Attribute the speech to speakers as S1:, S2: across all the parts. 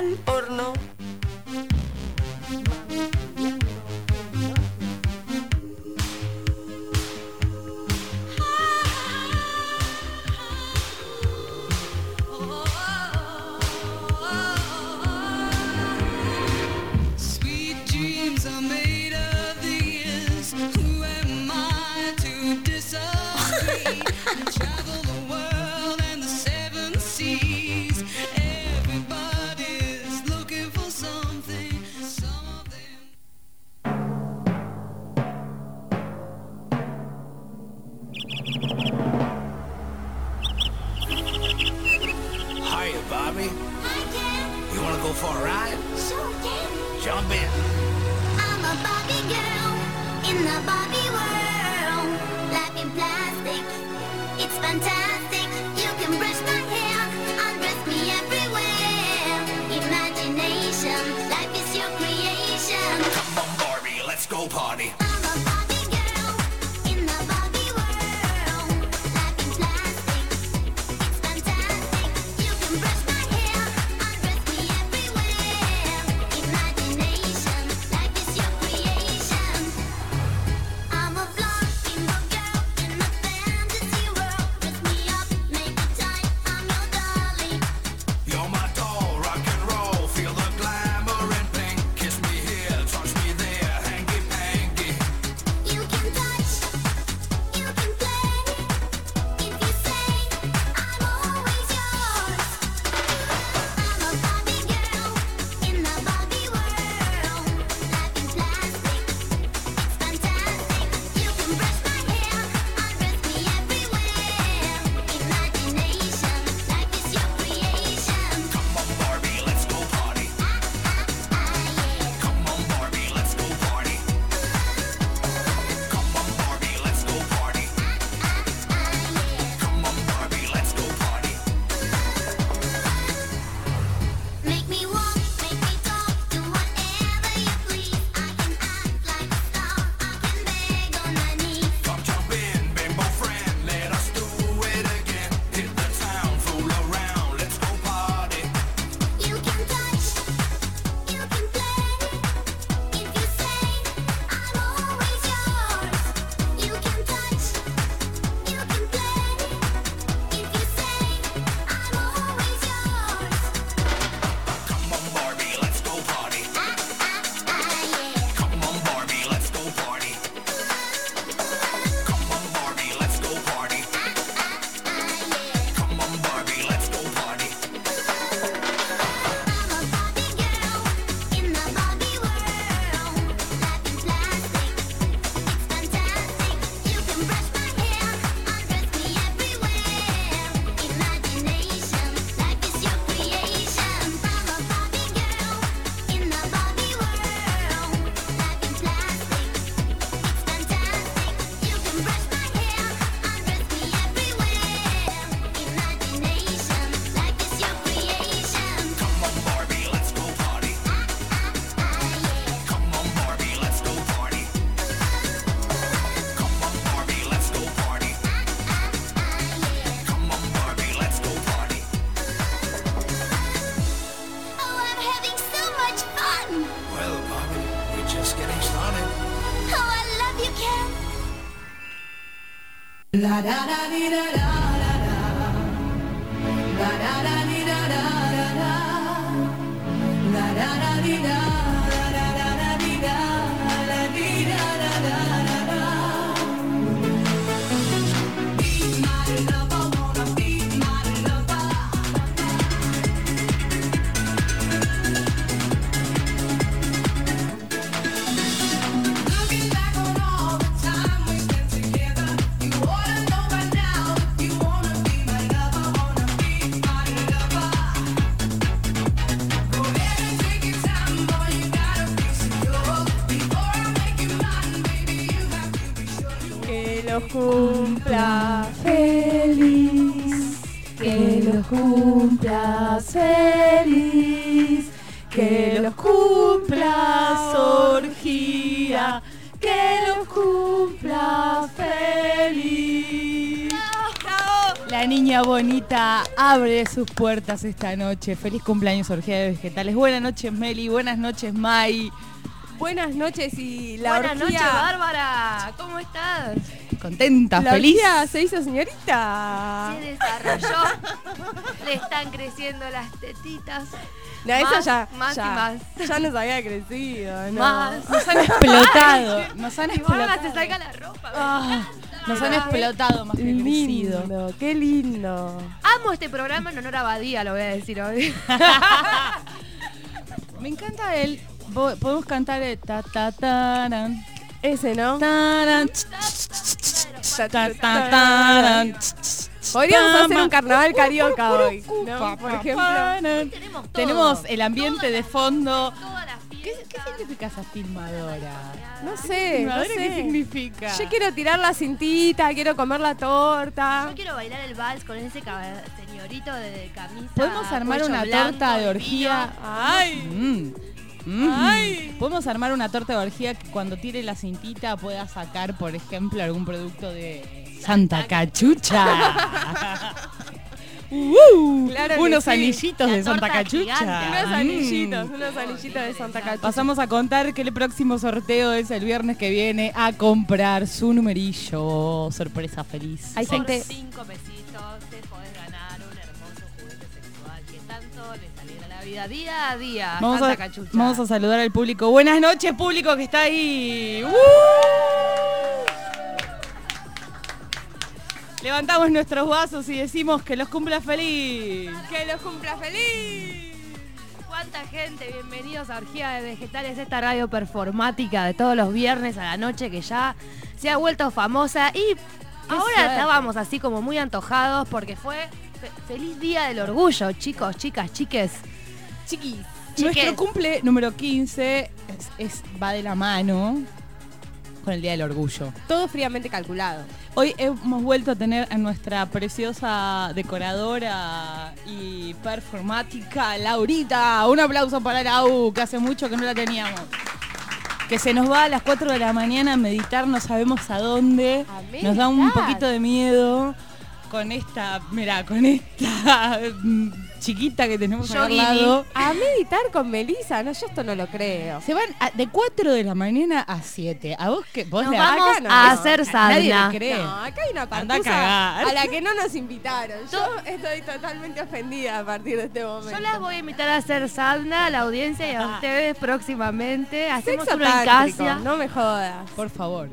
S1: al horno.
S2: just getting started.
S3: Oh, I love you, Ken.
S4: La da da dee da da da da. La da da dee.
S5: cumpla feliz, que los cumpla feliz, que los cumpla, orgía, que los cumpla feliz. La niña bonita abre sus puertas esta noche. Feliz cumpleaños, Orgía de Vegetales. Buenas noches, Meli. Buenas noches, Mai.
S6: Buenas noches y la
S7: Buenas noches, Bárbara. ¿Cómo estás?
S5: Contenta,
S6: La
S5: feliz.
S6: se hizo señorita.
S7: Se desarrolló. Le están creciendo las tetitas.
S6: No, eso ya,
S7: más
S6: ya,
S7: y más.
S6: Ya nos había crecido, ¿no?
S7: Más.
S5: Nos han explotado. Nos han
S7: Bárbara se
S5: explotado.
S7: saca la ropa.
S5: Ah, nos han explotado más que crecido.
S6: Lindo, qué lindo.
S7: Amo este programa en honor a Badía, lo voy a decir hoy.
S5: Me encanta el. po- Podemos cantar el ta ta taran,
S6: Ese, ¿no? Podríamos hacer un carnaval carioca hoy, ¿no? Por ejemplo.
S7: Tenemos todo.
S5: Tenemos el ambiente de fondo. ¿Qué, significa esa filmadora?
S6: No sé, no
S5: ¿Filmadora
S6: sé.
S5: qué significa?
S6: Yo quiero tirar la cintita, quiero comer la torta.
S7: Yo quiero bailar el vals con ese señorito de camisa.
S5: ¿Podemos armar una
S7: blanco,
S5: torta de orgía?
S6: Ay,
S5: Mm. Mm.
S6: Ay.
S5: Podemos armar una torta de orgía que cuando tire la cintita pueda sacar, por ejemplo, algún producto de Santa Cachucha. Uh,
S6: Claro
S5: unos
S6: sí.
S5: anillitos
S7: La
S5: de Santa Cachucha.
S7: gigante.
S6: unos
S5: Mm.
S6: anillitos, unos anillitos de Santa Cachucha.
S5: Pasamos a contar que el próximo sorteo es el viernes que viene a comprar su numerillo. Sorpresa feliz.
S6: Hay.
S7: Por
S6: gente-
S7: cinco pesitos vida día a día.
S5: Vamos a, vamos a saludar al público. Buenas noches, público que está ahí. ¡Uh! Levantamos nuestros vasos y decimos que los cumpla feliz.
S6: ¡Que los cumpla feliz!
S7: ¿Cuánta gente? Bienvenidos a Orgía de Vegetales, esta radio performática de todos los viernes a la noche que ya se ha vuelto famosa y ahora
S5: suerte.
S7: estábamos así como muy antojados porque fue fe- feliz día del orgullo, chicos, chicas, chiques.
S6: Chiquis.
S5: Nuestro cumple número 15 es, es- va de la mano con el Día del Orgullo.
S6: Todo fríamente calculado.
S5: Hoy hemos vuelto a tener a nuestra preciosa decoradora y performática Laurita. Un aplauso para Lau, que hace mucho que no la teníamos. Que se nos va a las 4 de la mañana a meditar, no sabemos a dónde.
S6: A
S5: Nos da un poquito de miedo con esta, mira, con esta mm, chiquita que tenemos al lado.
S6: A meditar con Melissa, no, yo esto no lo creo.
S5: Se van a- de 4 de la mañana a 7. ¿A vos que vos
S7: Nos
S5: le-
S7: vamos
S6: acá no,
S7: a
S6: no,
S7: hacer
S5: Nadie
S7: sadna.
S5: le cree.
S6: No, acá hay una
S5: a
S6: partusa
S5: cagar.
S6: a la que no nos invitaron. Yo estoy totalmente ofendida a partir de este momento.
S7: Yo las voy a invitar a hacer sadna a la audiencia y a ustedes próximamente. Hacemos
S6: Sexo
S7: una
S6: tántrico,
S7: casa.
S6: no me jodas.
S5: Por favor.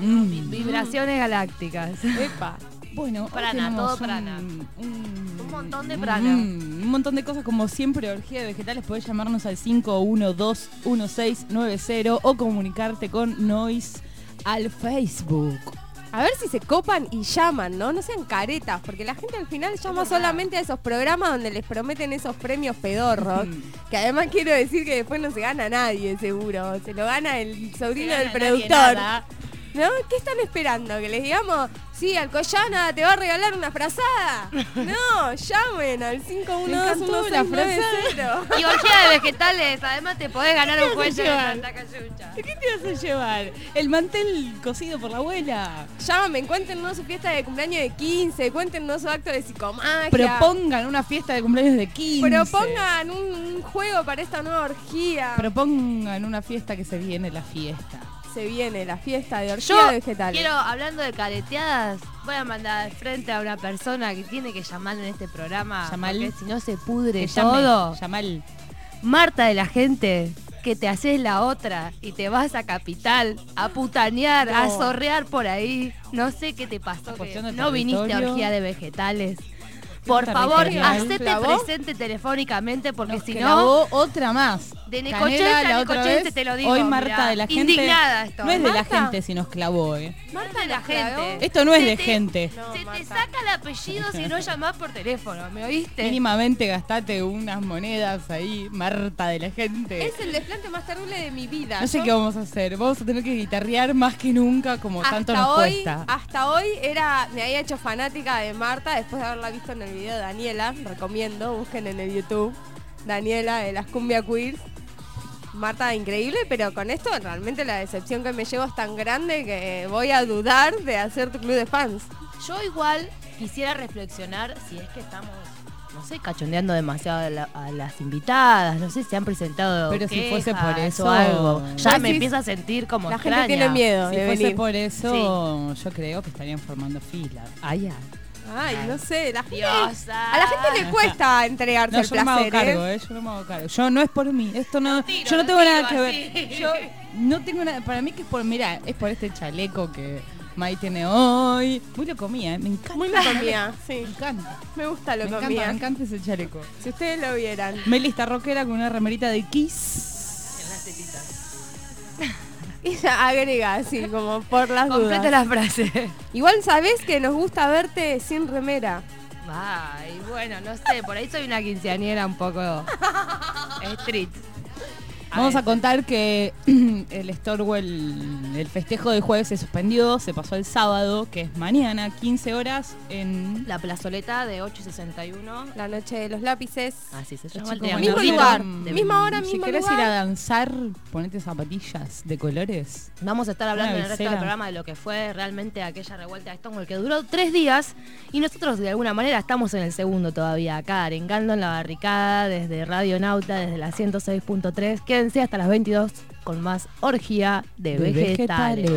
S5: Mm.
S7: Vibraciones galácticas.
S6: Epa.
S5: Bueno,
S7: Prana, todo prana.
S5: Un, un-
S7: Un montón de prana.
S5: Un, un montón de cosas, como siempre, Orgía de Vegetales. Podés llamarnos al 512-1690 o comunicarte con Noise al Facebook.
S6: A ver si se copan y llaman, ¿no? No sean caretas, porque la gente al final llama solamente a esos programas donde les prometen esos premios pedorros. que además quiero decir que después no se gana nadie, seguro. Se lo gana el sobrino del productor. ¿No? ¿Qué están esperando? ¿Que les digamos, sí, Alcoyana te va a regalar una frazada? No, llamen al
S5: encantó la
S6: 512-1690.
S7: Y orgía de vegetales, además te podés ganar un
S5: ¿Qué vas a
S7: cuello de? Santa.
S5: ¿Qué te vas a llevar? El mantel cosido por la abuela.
S6: Llamen, cuéntenos su fiesta de cumpleaños de 15, cuéntenos su acto de psicomagia.
S5: Propongan una fiesta de cumpleaños de 15.
S6: Propongan un, un juego para esta nueva orgía.
S5: Propongan una fiesta que se viene la fiesta.
S6: Se viene la fiesta de de vegetales.
S7: quiero, hablando de careteadas, voy a mandar al frente a una persona que tiene que llamar en este programa.
S5: Llamal.
S7: Porque si no se pudre todo.
S5: Yamal.
S7: Marta de la gente, que te haces la otra y te vas a Capital a putanear, a
S6: No.
S7: zorrear por ahí. No sé qué te pasó, que
S5: de
S7: no viniste a orgía de vegetales. Por favor, hacete presente telefónicamente porque
S5: Nos
S7: si no,
S5: clavó otra más.
S7: de
S5: Canela,
S7: Necochense a
S5: la otra vez.
S7: te lo digo,
S5: Hoy Marta de la gente.
S7: Indignada estoy.
S5: No es de la gente si nos clavó, eh.
S7: Marta de la gente.
S5: Esto no es
S7: Se
S5: de
S7: te-
S5: gente.
S6: No,
S7: Se te saca el apellido si no llamás por teléfono, ¿me oíste?
S5: Mínimamente gastate unas monedas ahí, Marta de la gente.
S6: Es el desplante más terrible de mi vida.
S5: No sé qué vamos a hacer. Vamos a tener que guitarrear más que nunca, como tanto nos
S6: hoy,
S5: cuesta.
S6: hasta hoy era, me había hecho fanática de Marta después de haberla visto en el video de Daniela. Recomiendo, busquen en el YouTube. Daniela de las Cumbia Queers. Marta increíble, pero con esto realmente la decepción que me llevo es tan grande que voy a dudar de hacer tu club de fans.
S7: Yo igual quisiera reflexionar si es que estamos, no sé, cachondeando demasiado a, la- a las invitadas. No sé si han presentado.
S5: Pero si fuese por
S7: o
S5: eso-
S7: algo. Ya me
S6: decís,
S7: empiezo a sentir como
S6: La gente tiene miedo
S5: Si
S6: de
S5: fuese
S6: venir.
S5: por eso, yo creo que estarían formando fila. Ay, ay.
S6: Ay, no sé, la gente,
S7: Diosa.
S6: a la gente le cuesta entregarse
S5: No,
S6: al
S5: yo no me hago
S6: placer,
S5: cargo,
S6: ¿eh?
S5: ¿eh? Yo no me hago cargo. Yo no es por mí. Esto no.
S7: tiro,
S5: yo no tengo nada que ver.
S7: así.
S5: Yo no tengo nada. Para mí que es por. Mira, es por este chaleco que Mai tiene hoy. Muy lo comía, ¿eh? Me encanta.
S6: Muy lo comía,
S5: Me
S6: sí.
S5: encanta.
S6: Me gusta lo
S5: Me encanta,
S6: comía.
S5: me encanta ese chaleco.
S6: Si ustedes lo vieran.
S5: Meli está rockera con una remerita de Kiss.
S6: Ella agrega así, como por las
S7: Completa
S6: dudas.
S7: la frase.
S6: Igual sabés que nos gusta verte sin remera.
S7: Ay, bueno, no sé, por ahí soy una quinceañera un poco street.
S5: Vamos a contar que el Storwell, el festejo de jueves se suspendió, se pasó el sábado, que es mañana, 15 horas, en
S7: La plazoleta de 8 y 61.
S6: La noche de los lápices.
S7: Así se llama
S6: Mismo lugar,
S5: a-
S6: misma hora,
S5: Si
S6: mismo
S5: querés
S6: lugar.
S5: ir a danzar, ponete zapatillas de colores.
S7: Vamos a estar hablando en el resto del programa de lo que fue realmente aquella revuelta de Stonewall que duró tres días y nosotros de alguna manera estamos en el segundo todavía, acá arengando en la barricada desde Radio Nauta, desde la 106.3. Quédense hasta las 22 con más orgía de,
S5: De
S7: vegetales.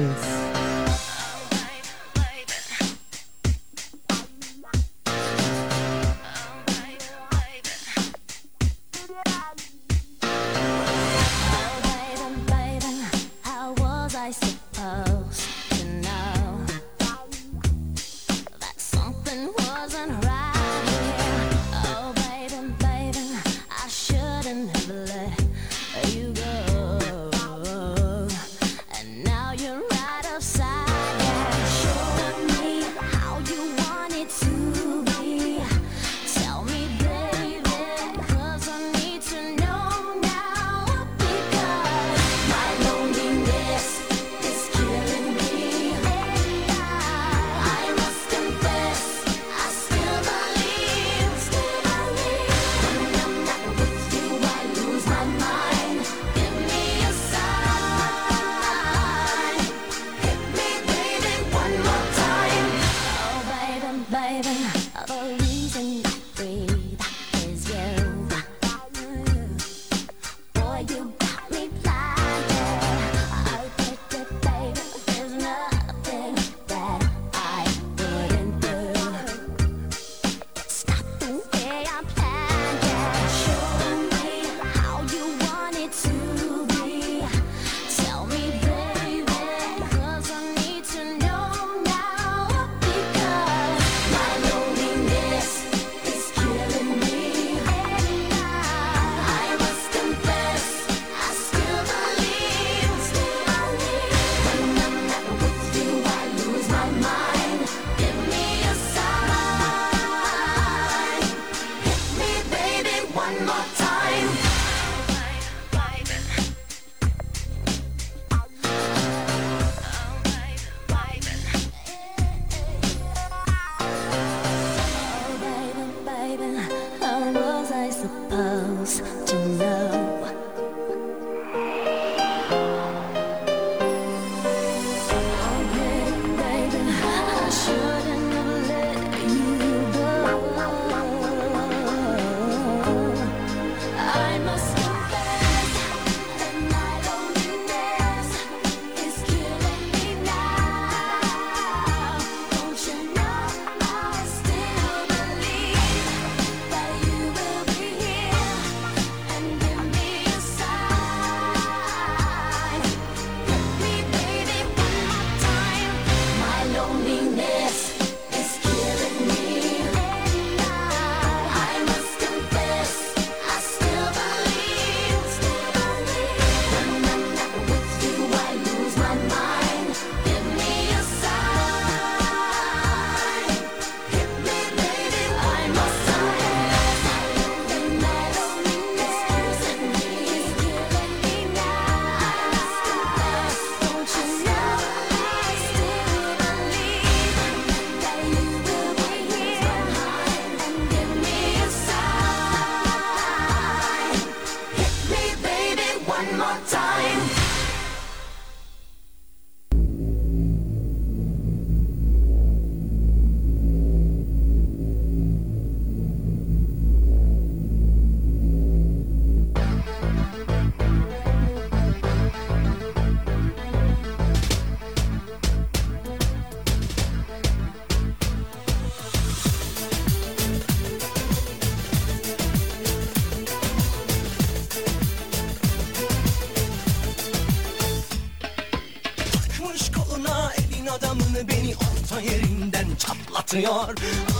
S8: Patlatıyor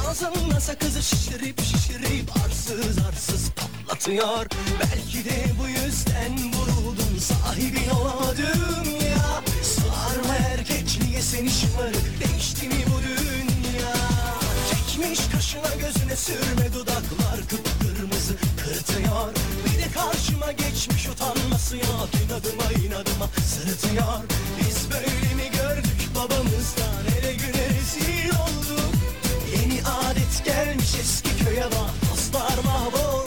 S8: Ağzımda sakızı şişirip şişirip arsız arsız patlatıyor. Belki de bu yüzden vuruldum sahibin olamadım ya. Sığar mı erkekliğe seni şımarık değişti mi bu dünya? Çekmiş kaşına gözüne sürme dudaklar kıpkırmızı kırtıyor. Bir de karşıma geçmiş utanması yok. İnadıma inadıma sırıtıyor. Biz böyle mi gördük babamızdan ele güne rezil olduk. Yeni adet gelmiş eski köye bak dostlar mahvoldu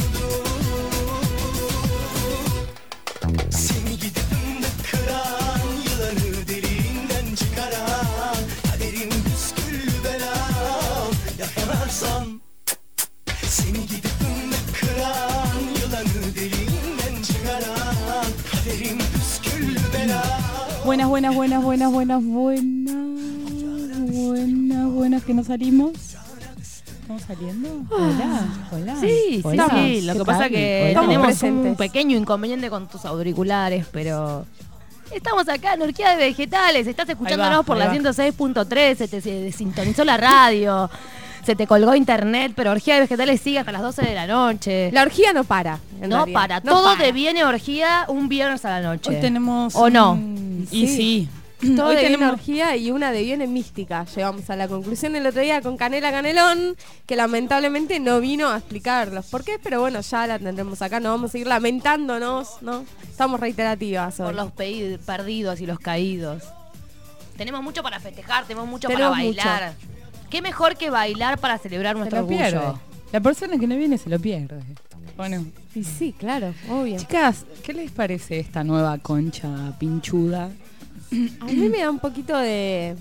S5: Buenas, buenas, buenas, buenas, buenas, buenas. Buenas, buenas, que no salimos. ¿Estamos saliendo? Hola, hola.
S7: Ah. Sí, sí,
S5: hola.
S7: sí. Lo
S5: ¿Qué
S7: que pasa
S5: tal?
S7: que
S5: Hola.
S6: Estamos
S7: tenemos
S6: presentes.
S7: un pequeño inconveniente con tus auriculares, pero estamos acá en Orquídea de Vegetales. Estás escuchándonos por
S5: ahí
S7: la
S5: va.
S7: 106.3, se te se desintonizó la radio, se te colgó internet, pero Orquídea de Vegetales sigue hasta las 12 de la noche.
S6: La orgía no para.
S7: no
S6: realidad.
S7: para,
S6: No
S7: todo
S6: para.
S7: deviene orgía un viernes a la noche.
S5: Hoy tenemos.
S7: ¿O no?
S5: Y
S6: Sí.
S5: sí.
S6: Todo
S5: Hoy
S6: de
S5: tenemos.
S6: orgía y una de bien en mística. Llegamos a la conclusión el otro día con Canela Canelón, que lamentablemente no vino a explicar los por qué, pero bueno, ya la tendremos acá, no vamos a seguir lamentándonos, ¿no? Estamos reiterativas hoy.
S7: por los pe- perdidos y los caídos. Tenemos mucho para festejar, tenemos mucho
S6: Tenemos
S7: para bailar. ¿Qué mejor que bailar para celebrar
S5: Se
S7: nuestro
S5: lo pierde.
S7: orgullo?
S5: La persona que no viene se lo pierde. Bueno,
S6: Y sí, claro, obvio.
S5: chicas, ¿qué les parece esta nueva concha pinchuda?
S6: A mí me da un poquito de,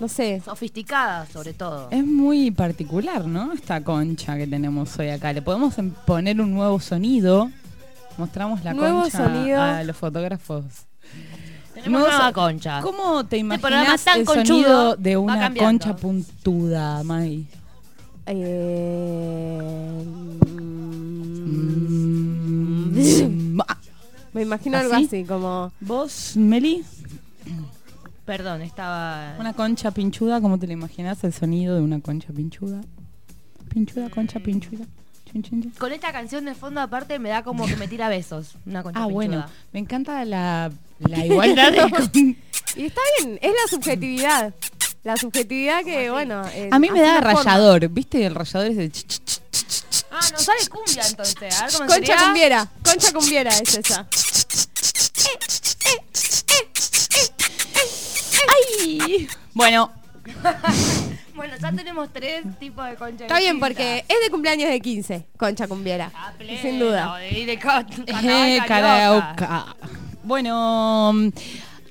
S6: no sé,
S7: Sofisticada, sobre todo.
S5: Es muy particular, ¿no? Esta concha que tenemos hoy acá. Le podemos em- poner un nuevo sonido. Mostramos la
S6: Nuevo
S5: concha
S6: sonido.
S5: a los fotógrafos.
S7: Tenemos
S5: nuevo
S7: nueva concha.
S5: ¿Cómo te
S7: Este
S5: imaginas
S7: tan
S5: el
S7: conchudo
S5: sonido de una concha puntuda, Mai?
S6: Eh,
S5: Mm.
S6: Me imagino algo
S5: ¿Así?
S6: como
S5: ¿Vos, Meli?
S7: Perdón, estaba.
S5: Una concha pinchuda, ¿cómo te lo imaginas el sonido de una concha pinchuda? Pinchuda, concha pinchuda. Chun, chun, chun.
S7: Con esta canción de fondo, aparte, me da como que me tira besos. Una concha
S5: Ah,
S7: pinchuda.
S5: bueno, me encanta la, la igualdad de
S6: Y está bien, es la subjetividad. La subjetividad que, bueno. eh,
S5: A mí me da
S6: la forma.
S5: rayador, ¿viste? El rayador es de ch, ch, ch, ch, ch.
S7: Ah, no sale cumbia entonces. A ver cómo
S6: Concha
S7: sería.
S6: cumbiera, concha cumbiera es esa.
S5: ¡Ay! Bueno,
S7: Bueno, ya tenemos tres tipos de concha
S6: Está bien, porque es de cumpleaños de 15, concha cumbiera.
S7: A pleno,
S6: Sin duda.
S7: de- de ca-
S5: eh, karaoke. Bueno,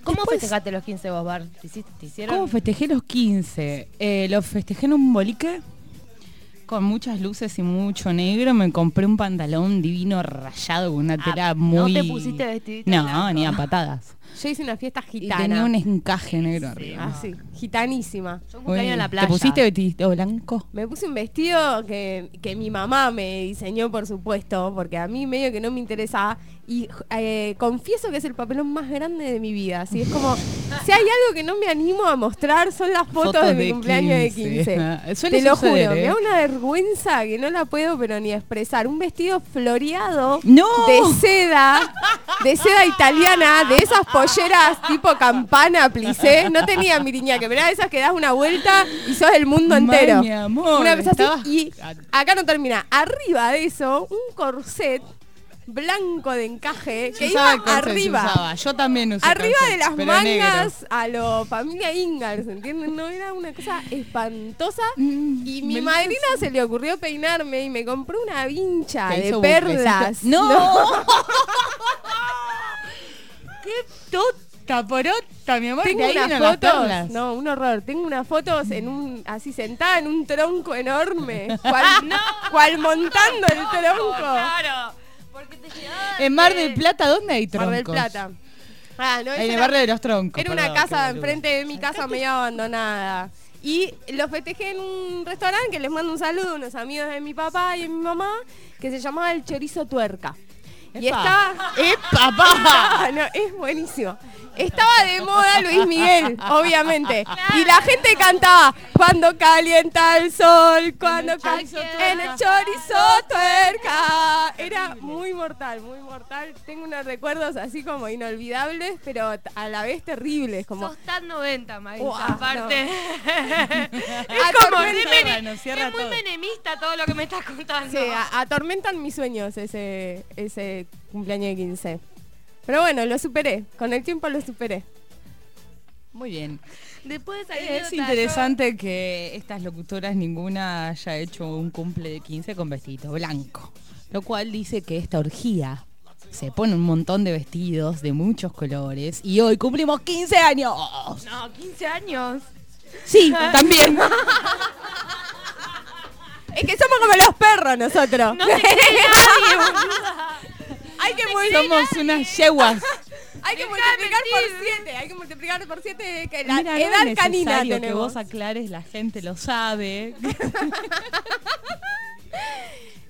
S7: ¿Cómo
S5: después,
S7: festejaste los 15 vos, Bar? ¿Te, hiciste- te hicieron?
S5: ¿Cómo festejé los 15? Eh, los festejé en un bolique con muchas luces y mucho negro. Me compré un pantalón divino rayado con una
S7: Ah,
S5: tela
S7: ¿no
S5: muy...
S7: te pusiste vestidito
S5: No,
S7: blanco?
S5: ni a patadas.
S6: Yo hice una fiesta
S5: Y
S6: gitana.
S5: tenía un encaje negro arriba.
S6: Así, gitanísima.
S7: Yo un cumpleaños en la playa.
S5: ¿Te pusiste vestido blanco?
S6: Me puse un vestido que, que mi mamá me diseñó, por supuesto, porque a mí medio que no me interesaba. Y eh, confieso que es el papelón más grande de mi vida. Así es como, si hay algo que no me animo a mostrar, son las fotos,
S5: Fotos
S6: de mi
S5: de
S6: cumpleaños
S5: 15.
S6: de 15.
S5: Ah, suele
S6: Te lo
S5: suceder,
S6: juro,
S5: ¿eh?
S6: me da una vergüenza que no la puedo pero ni expresar. Un vestido floreado
S5: ¡No!
S6: de seda, de seda italiana, de esas polleras tipo campana, plissé. No tenía miriñaque, pero era de esas que das una vuelta y sos el mundo entero.
S5: mi amor,
S6: una cosa así. Y acá no termina. Arriba de eso, un corset blanco de encaje que iba arriba.
S5: Yo también usé
S6: Arriba de las mangas a lo familia Ingalls, ¿entienden? No era una cosa espantosa.
S5: Mm,
S6: Y mi madrina se le ocurrió peinarme y me compró una vincha
S5: Que
S6: de perlas.
S5: ¡No! ¡Qué tota, porota, mi amor!
S6: Tengo
S5: de ahí
S6: unas
S5: las
S6: fotos, no, un horror. Tengo unas fotos en un, así sentada en un tronco enorme, cual, cual montando el tronco.
S7: Claro. Porque te llevaba
S5: En Mar
S7: de-
S5: del Plata, ¿dónde hay troncos?
S6: Mar del Plata. Ah, no,
S5: En el
S6: era-
S5: barrio de los troncos.
S6: Era una
S5: perdón,
S6: casa enfrente de mi casa medio abandonada. Y lo festejé en un restaurante que les mando un saludo a unos amigos de mi papá y de mi mamá, que se llamaba El Chorizo Tuerca. Y
S5: Epa.
S6: estaba...
S5: ¡Epa, pa!
S6: Ah, no, es buenísimo. Estaba de moda Luis Miguel, obviamente. Y la gente cantaba cuando calienta el sol, cuando
S5: el
S6: ca-
S5: chorizo
S6: en el chorizo tuerca. Era muy mortal, muy mortal. Tengo unos recuerdos así como inolvidables, pero a la vez terribles, como
S7: Sos tan 90, Maíz, aparte. es como, es, mene-
S5: Bueno,
S7: es muy
S5: todo.
S7: menemista todo lo que me estás contando.
S6: Sí, atormentan mis sueños ese, ese cumpleaños de 15. Pero bueno, lo superé. Con el tiempo lo superé.
S5: Muy bien.
S7: Después de
S5: Es interesante que estas locutoras ninguna haya hecho un cumple de 15 con vestido blanco. Lo cual dice que esta orgía se pone un montón de vestidos de muchos colores y hoy cumplimos 15 años.
S7: No, 15 años.
S5: Sí, también.
S6: Es que somos como los perros nosotros.
S7: No te cree nadie, boluda.
S6: hay que
S5: Somos unas yeguas.
S6: Hay que multiplicar por. 7. Hay que multiplicar por 7 que la
S5: Mira, no es
S6: canina
S5: necesario que
S6: tenemos.
S5: vos aclares, la gente lo sabe.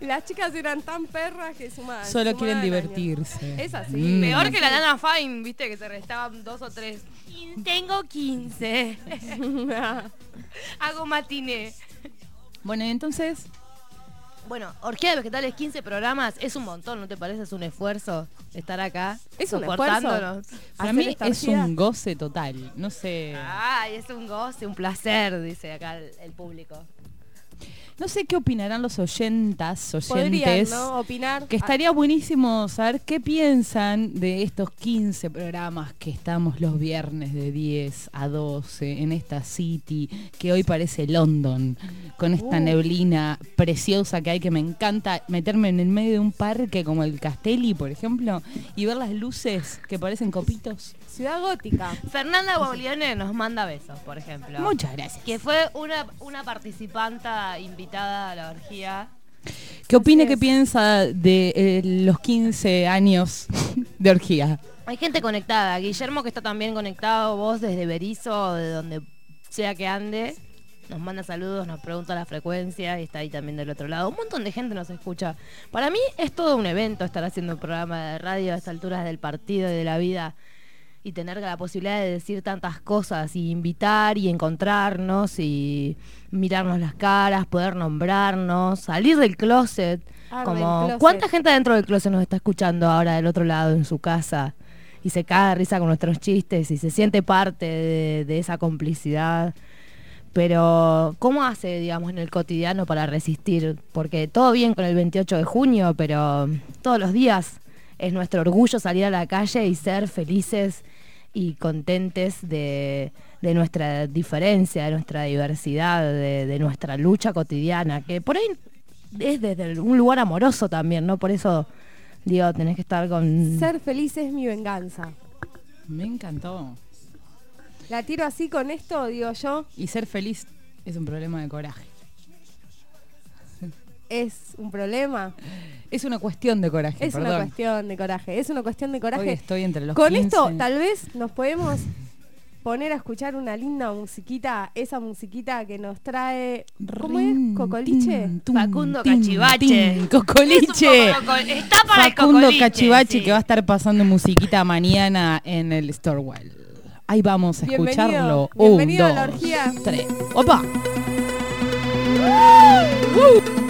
S6: Las chicas eran tan perras que sumaban.
S5: Solo
S6: sumaban
S5: quieren
S6: años.
S5: divertirse.
S6: Es así.
S5: Mm.
S7: Peor que la Nana Fine, viste, que se restaban dos o tres. Tengo 15. Hago matiné.
S5: Bueno, y entonces,
S7: Bueno, Orquídea de Vegetales, 15 programas, es un montón, ¿no te parece? Es un esfuerzo estar acá.
S6: Es un
S5: para
S6: Hacer
S5: mí es un goce total. No sé.
S7: Ay, es un goce, un placer, dice acá el, el público.
S5: No sé qué opinarán los oyentas,
S6: Podrían,
S5: oyentes.
S6: ¿no? Opinar.
S5: Que estaría buenísimo saber qué piensan de estos 15 programas que estamos los viernes de 10 a 12 en esta city que hoy parece London, con esta
S6: Uh.
S5: neblina preciosa que hay que me encanta meterme en el medio de un parque como el Castelli, por ejemplo, y ver las luces que parecen copitos.
S6: Ciudad gótica.
S7: Fernanda Bolione nos manda besos, por ejemplo.
S5: Muchas gracias.
S7: Que fue una, una participanta invitada a la orgía.
S5: ¿Qué opina, qué piensa de eh, los 15 años de orgía?
S7: Hay gente conectada. Guillermo que está también conectado, vos desde Berizo, de donde sea que ande. Nos manda saludos, nos pregunta la frecuencia y está ahí también del otro lado. Un montón de gente nos escucha. Para mí es todo un evento estar haciendo un programa de radio a estas alturas del partido y de la vida y tener la posibilidad de decir tantas cosas y invitar y encontrarnos y mirarnos las caras, poder nombrarnos, salir del closet.
S6: Ah,
S7: como
S6: del.
S7: ¿Cuánta gente dentro del closet nos está escuchando ahora del otro lado en su casa? Y se cae de risa con nuestros chistes y se siente parte de, de esa complicidad. Pero, ¿cómo hace, digamos, en el cotidiano para resistir? Porque todo bien con el 28 de junio, pero todos los días es nuestro orgullo salir a la calle y ser felices y contentes de, de nuestra diferencia, de nuestra diversidad, de, de nuestra lucha cotidiana, que por ahí es desde un lugar amoroso también, ¿no? Por eso, digo, tenés que estar con...
S6: Ser feliz es mi venganza.
S5: Me encantó.
S6: La tiro así con esto, digo yo,
S5: Y ser feliz es un problema de coraje.
S6: Es un problema.
S5: Es una cuestión de coraje,
S6: Es
S5: perdón.
S6: una cuestión de coraje. Es una cuestión de
S5: Hoy
S6: coraje.
S5: estoy entre los
S6: Con
S5: 15.
S6: esto, tal vez nos podemos poner a escuchar una linda musiquita, esa musiquita que nos trae. ¿Cómo
S5: Rin,
S6: es? ¿Cocoliche?
S5: tin, tum,
S7: Facundo
S5: tin,
S7: Cachivache.
S5: tin, Cocoliche.
S7: Es Está para el
S5: Facundo
S7: cocoliche,
S5: Cachivache
S7: sí.
S5: que va a estar pasando musiquita mañana en el Storewell. Ahí vamos a
S6: Bienvenido,
S5: escucharlo.
S6: bienvenido
S5: Un,
S6: a la
S5: dos,
S6: orgía.
S5: tres. ¡Opa!
S1: Si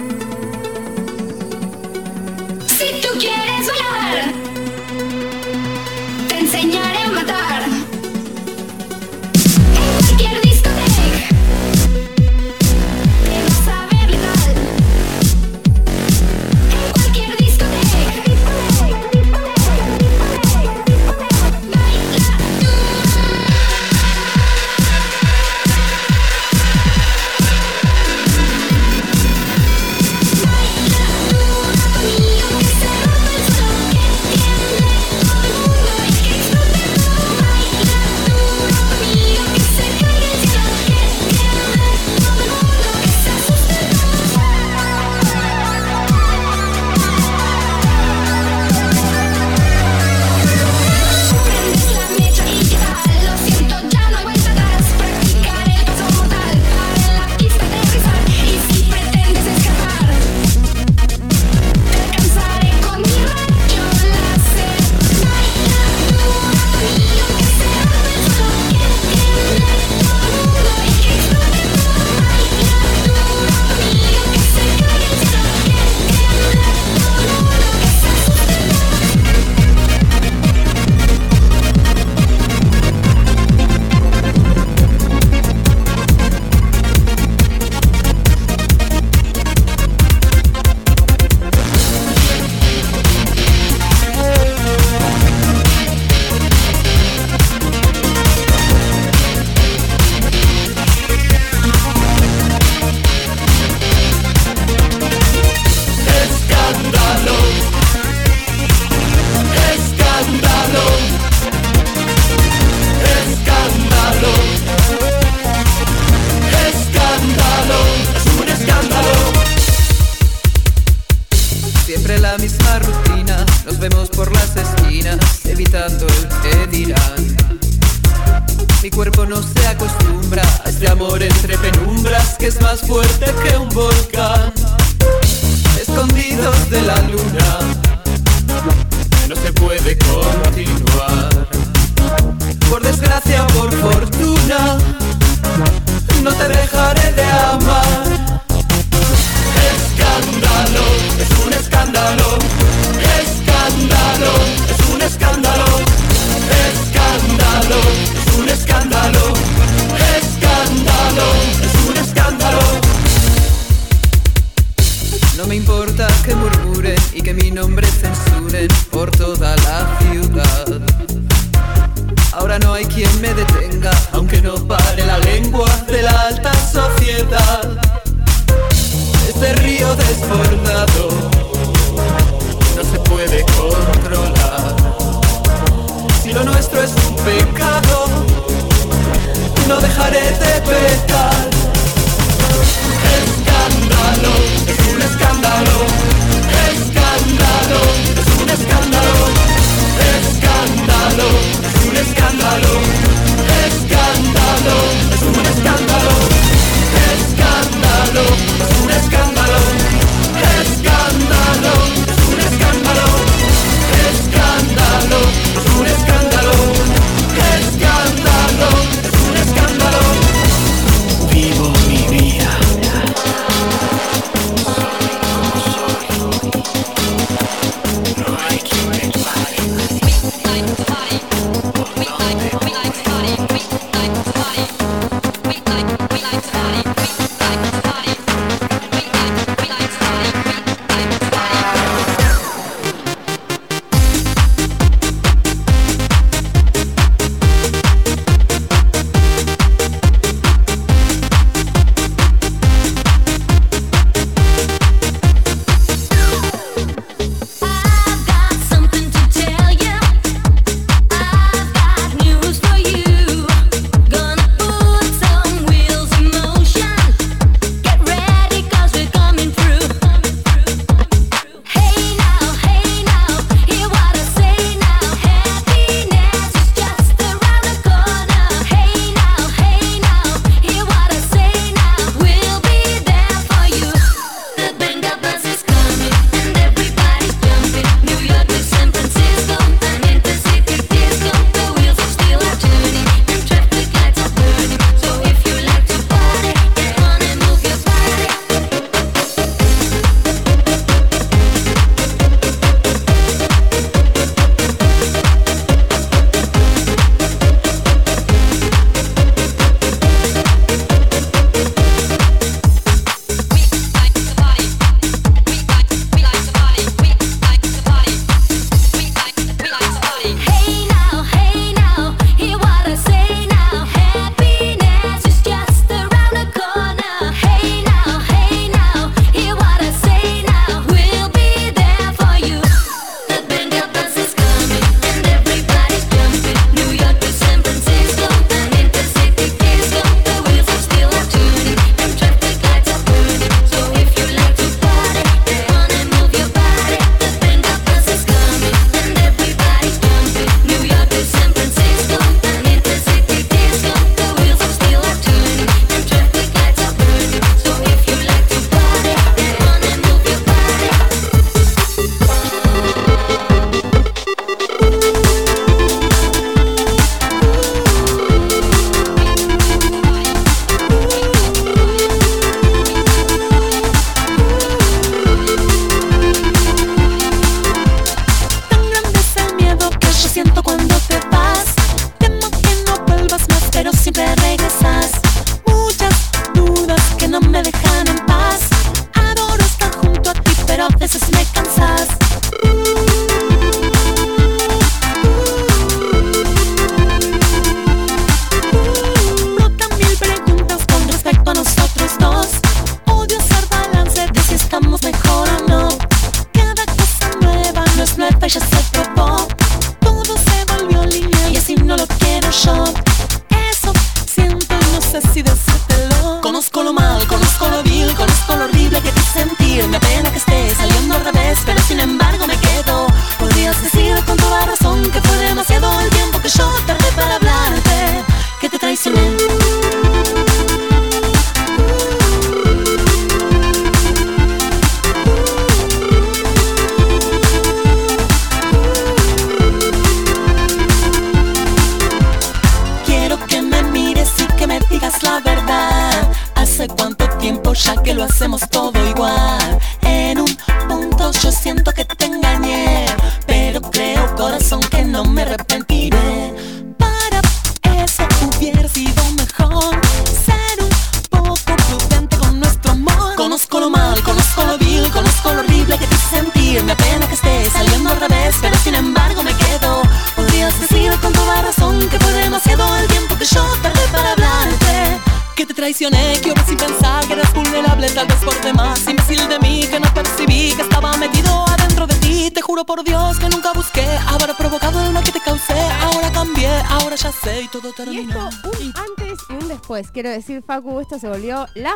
S9: importa que murmuren y que mi nombre censuren por toda la ciudad. Ahora no hay quien me detenga, aunque no pare la lengua de la alta sociedad. Este río desbordado no se puede controlar. Si lo nuestro es un pecado, no dejaré de pecar. un escándalo, escándalo, es un escándalo, escándalo, es un escándalo.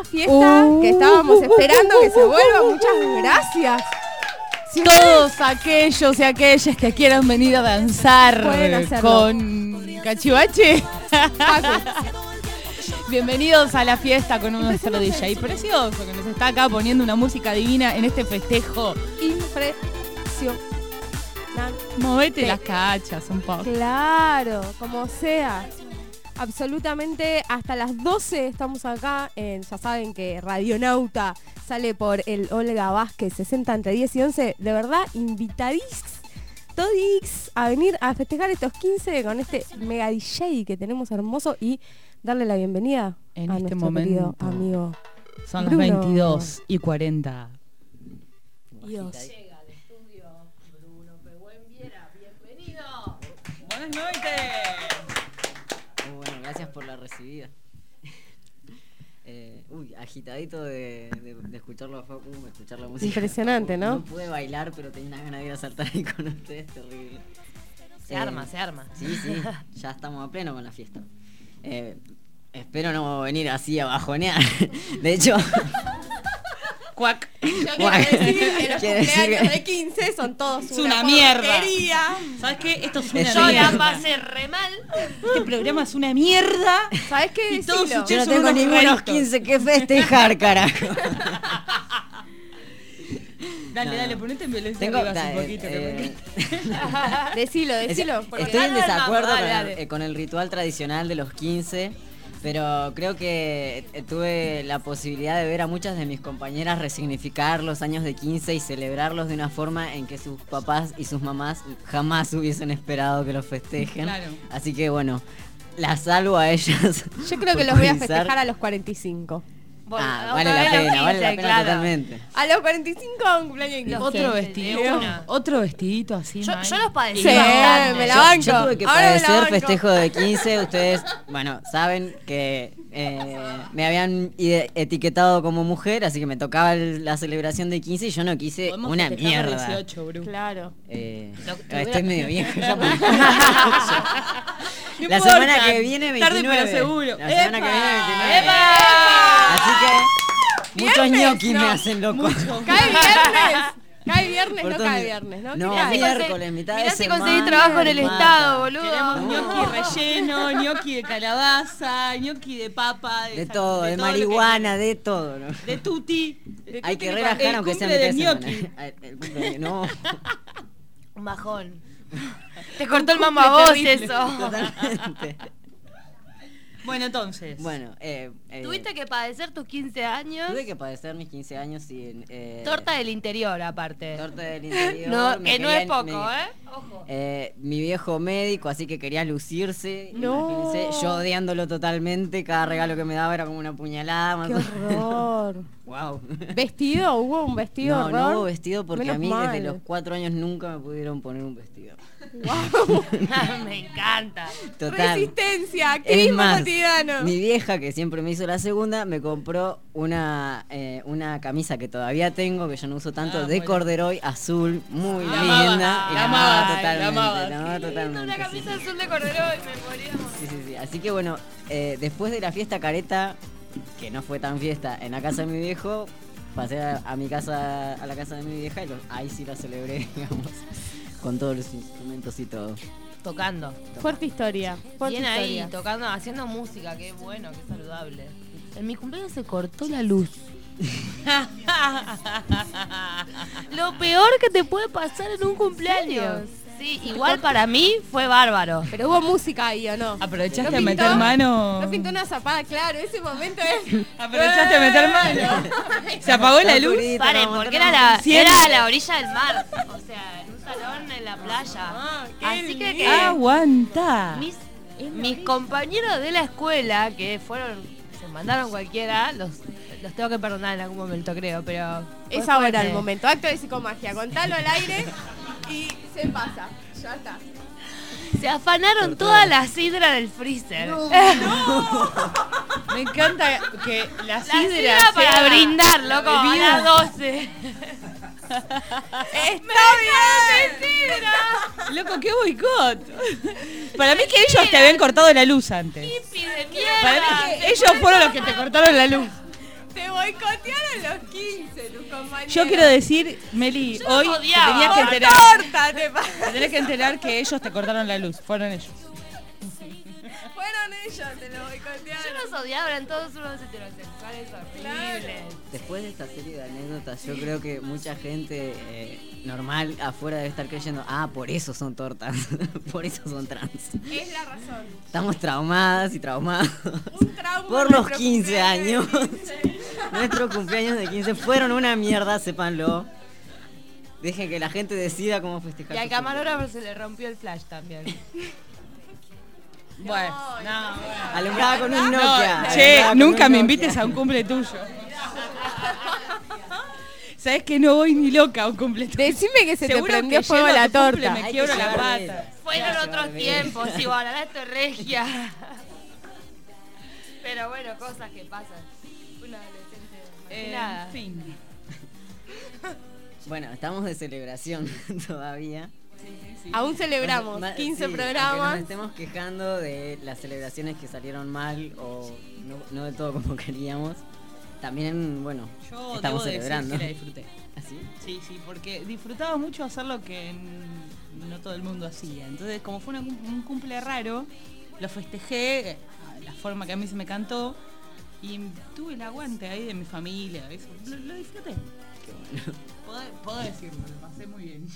S6: Fiesta que estábamos esperando que se vuelva. Muchas gracias.
S5: Todos aquellos y aquellas que quieran venir a danzar con cachivache. Bienvenidos a la fiesta con nuestro DJ precioso que nos está acá poniendo una música divina en este festejo.
S6: Impresionante.
S5: Movete las cachas un poco.
S6: Claro, como sea. Absolutamente hasta las 12 estamos acá. en- ya saben que Radionauta sale por el Olga Vázquez 60 entre 10 y 11. De verdad, invitadís todix a venir a festejar estos 15 con este mega DJ que tenemos hermoso y darle la bienvenida
S5: En
S6: a
S5: este
S6: nuestro
S5: momento.
S6: amigo.
S5: Son las
S6: Bruno.
S5: 22 y 40.
S6: Dios.
S5: Buenas noches.
S10: Muy bueno, gracias por la recibida. Eh, uy, agitadito de, de- de escucharlo a Facu, de escuchar la música.
S6: Impresionante, ¿no?
S10: No pude bailar, pero tenía una ganas de ir a saltar ahí con ustedes, terrible.
S7: Se
S10: Eh,
S7: arma, se arma.
S10: Sí, sí, ya estamos a pleno con la fiesta. Eh, espero no venir así a bajonear. De hecho,
S5: Cuac.
S6: Yo quiero decir que los cumpleaños
S10: que-
S6: de 15 son todos
S5: Es una mierda.
S6: porquería.
S5: ¿Sabes qué? Esto es una
S7: Yo la
S5: mierda.
S7: pasé re mal.
S5: Este programa es una mierda.
S6: ¿Sabes qué?
S5: Y todos
S10: yo no tengo
S5: unos
S10: ningunos
S5: drogadictos.
S10: 15 que festejar, carajo.
S5: Dale,
S10: No,
S5: dale, ponete en violencia
S10: Tengo.
S5: arriba
S10: da-
S5: un poquito. que
S10: eh,
S6: Decilo,
S10: Es-
S6: decilo.
S10: Estoy en desacuerdo
S7: dale,
S10: con, el-
S7: dale.
S10: eh, con el ritual tradicional de los 15, pero creo que eh, tuve la posibilidad de ver a muchas de mis compañeras resignificar los años de 15 y celebrarlos de una forma en que sus papás y sus mamás jamás hubiesen esperado que los festejen.
S5: Claro.
S10: Así que bueno, las salvo a ellas.
S6: Yo creo que los voy a festejar a los 45.
S7: Bueno,
S10: Ah, vale la pena, vale la
S7: 15,
S10: pena
S7: claro.
S10: totalmente.
S6: A los 45 a un cumpleaños de 15.
S7: Los
S5: Otro
S7: 15,
S5: vestidito.
S7: de una.
S5: Otro vestidito así.
S7: Yo, yo los padecí
S6: Sí,
S7: bastante.
S6: me la
S10: Yo-
S6: banco.
S10: Yo, tuve que
S6: Ahora
S10: padecer festejo de 15. Ustedes, bueno, saben que eh, me habían etiquetado como mujer, así que me tocaba el- la celebración de 15 y yo no quise
S5: Podemos
S10: una mierda.
S5: 18, bro.
S6: Claro.
S10: Eh,
S7: te
S10: estoy medio vieja ya.
S5: No
S10: la semana que viene 29.
S5: Tarde pero seguro.
S10: La semana que viene
S5: ¡Epa!
S10: 29.
S5: ¡Epa!
S10: Así que muchos ñoquis
S6: no.
S10: me hacen loco.
S6: Cae viernes. Cae viernes,
S10: Por
S6: no
S10: todo
S6: cae viernes, ¿no?
S10: No,
S6: ¿Qué cae?
S10: miércoles, mitad
S7: Mirá
S10: de
S7: si
S10: semana.
S7: conseguís trabajo en el. Estado, boludo.
S5: Queremos
S10: No.
S5: gnocchi relleno, gnocchi de calabaza, gnocchi de papa, de,
S10: De todo, de
S5: todo lo que
S10: marihuana, de todo. ¿no?
S5: de tutti. de
S10: Hay
S5: tutti
S10: que
S5: de
S10: relajar
S5: el
S10: aunque sea de
S5: gnocchi.
S10: El cumple- No,
S7: Un bajón. Te cortó el mamá
S5: terrible.
S7: eso.
S10: totalmente.
S5: Bueno, entonces.
S10: Bueno, eh, eh,
S7: Tuviste que padecer tus 15 años.
S10: tuve que padecer mis 15 años sin... eh,
S7: Torta del interior, aparte.
S10: torta del interior.
S7: No, que no es poco,
S10: me-
S7: ¿eh? Ojo.
S10: eh, mi viejo médico, así que quería lucirse.
S6: No.
S10: Imagínense, yo odiándolo totalmente. Cada regalo que me daba era como una puñalada. Más
S6: Qué horror.
S10: wow.
S6: ¿Vestido? ¿Hubo un vestido
S10: No,
S6: horror?
S10: no hubo vestido porque
S6: Menos
S10: a mí
S6: mal.
S10: desde los cuatro años nunca me pudieron poner un vestido.
S7: Me encanta.
S10: Total.
S6: Resistencia,
S10: Es
S6: activismo
S10: más,
S6: cotidiano.
S10: mi vieja, que siempre me hizo la segunda, me compró una, eh, una camisa que todavía tengo, que yo no uso tanto,
S5: Ah,
S10: de
S5: bueno.
S10: corderoy azul, muy
S5: La
S10: linda.
S5: amaba,
S10: y
S5: la
S10: la amaba totalmente.
S5: la amaba.
S10: la amaba totalmente,
S7: Una
S10: sí,
S7: camisa
S10: sí.
S7: azul de cordero y me moríamos.
S10: Sí, sí, sí. Así que bueno, eh, después de la fiesta careta, que no fue tan fiesta, en la casa de mi viejo, pasé a, a mi casa, a la casa de mi vieja y lo- ahí sí la celebré, digamos, con todos los instrumentos y todo.
S7: Tocando.
S6: Fuerte historia. Fuerte
S7: Bien ahí,
S6: historia.
S7: tocando, haciendo música, qué bueno, qué saludable. En mi cumpleaños se cortó la luz. Lo peor que te puede pasar en un cumpleaños. Sí, igual para mí fue bárbaro.
S6: Pero hubo música ahí, ¿o no?
S5: ¿Aprovechaste
S6: ¿No
S5: a meter mano?
S6: No pintó una zapada, claro, ese momento es...
S5: ¿Aprovechaste a meter mano? ¿Se apagó la luz?
S7: Paren, porque era la, era a la orilla del mar. O sea, en un salón en la playa.
S6: Ah,
S7: Así que, que
S5: Aguanta.
S7: mis, mis compañeros de la escuela, que fueron, se mandaron cualquiera, los, los tengo que perdonar en algún momento, creo, pero.
S6: Es ahora el momento. Acto de psicomagia. Contalo al aire y se pasa. Ya está.
S7: Se afanaron toda la sidra del freezer.
S5: Me encanta que la
S7: La
S5: sidra
S7: sidra
S5: sea
S7: para brindar,
S5: la
S7: loco, a las 12.
S6: ¡Está bien!
S5: Loco, qué boicot. Para mí que ellos te habían cortado la luz antes. Para mí que ellos fueron los que te cortaron la luz.
S6: Te boicotearon los 15, tus compañeros.
S5: Yo quiero decir, Meli,
S7: Yo los
S5: hoy te
S7: odiaba.
S5: tenías que
S6: Por
S5: enterar.
S6: torta te pa-
S5: Te tenés que enterar que ellos te cortaron la luz. Fueron ellos.
S6: Fueron ellos, te lo
S7: Yo eran todos unos heterosexuales horribles.
S10: Después de esta serie de anécdotas, yo creo que mucha gente eh, normal afuera debe estar creyendo, ah, por eso son tortas, por eso son trans.
S6: Es la razón.
S10: Estamos traumadas y traumados.
S6: Un trauma.
S10: Por los
S6: nuestro
S10: 15 años. Nuestros cumpleaños de 15 fueron una mierda, sépanlo. Dejen que la gente decida cómo festejar.
S7: Y al camarógrafo se le rompió el flash también.
S5: Bueno, no, bueno.
S10: cumpleaños. Alumbrada con un
S5: No,
S10: Nokia.
S5: che, nunca
S10: un
S5: me invites a un cumple tuyo. Sabes que no voy ni loca a un cumple tuyo.
S6: Decime que se te
S5: Seguro
S6: prendió
S5: que
S6: fuego la
S5: tu cumple,
S6: torta.
S5: Me
S10: Hay
S5: quiebro la
S10: llevar
S5: pata.
S7: Fueron otros tiempos, igual, ahora esto es regia. Pero bueno, cosas que pasan. Una adolescente
S5: Eh, en fin.
S10: Bueno, estamos de celebración todavía.
S6: Aún celebramos
S10: Ma-
S6: 15
S10: sí, aunque
S6: programas.
S10: Nos estemos quejando de las celebraciones que salieron mal o no, no de todo como queríamos. También, bueno,
S5: Yo
S10: estamos
S5: debo
S10: celebrando.
S5: decir que la disfruté.
S10: ¿Así?
S5: Sí, sí, porque disfrutaba mucho hacer lo que no todo el mundo hacía. Entonces, como fue cum- un cumple raro, lo festejé eh, la forma que a mí se me cantó y tuve el aguante ahí de mi familia. Eso. Lo, lo disfruté. Puedo, puedo decirlo, lo pasé muy bien.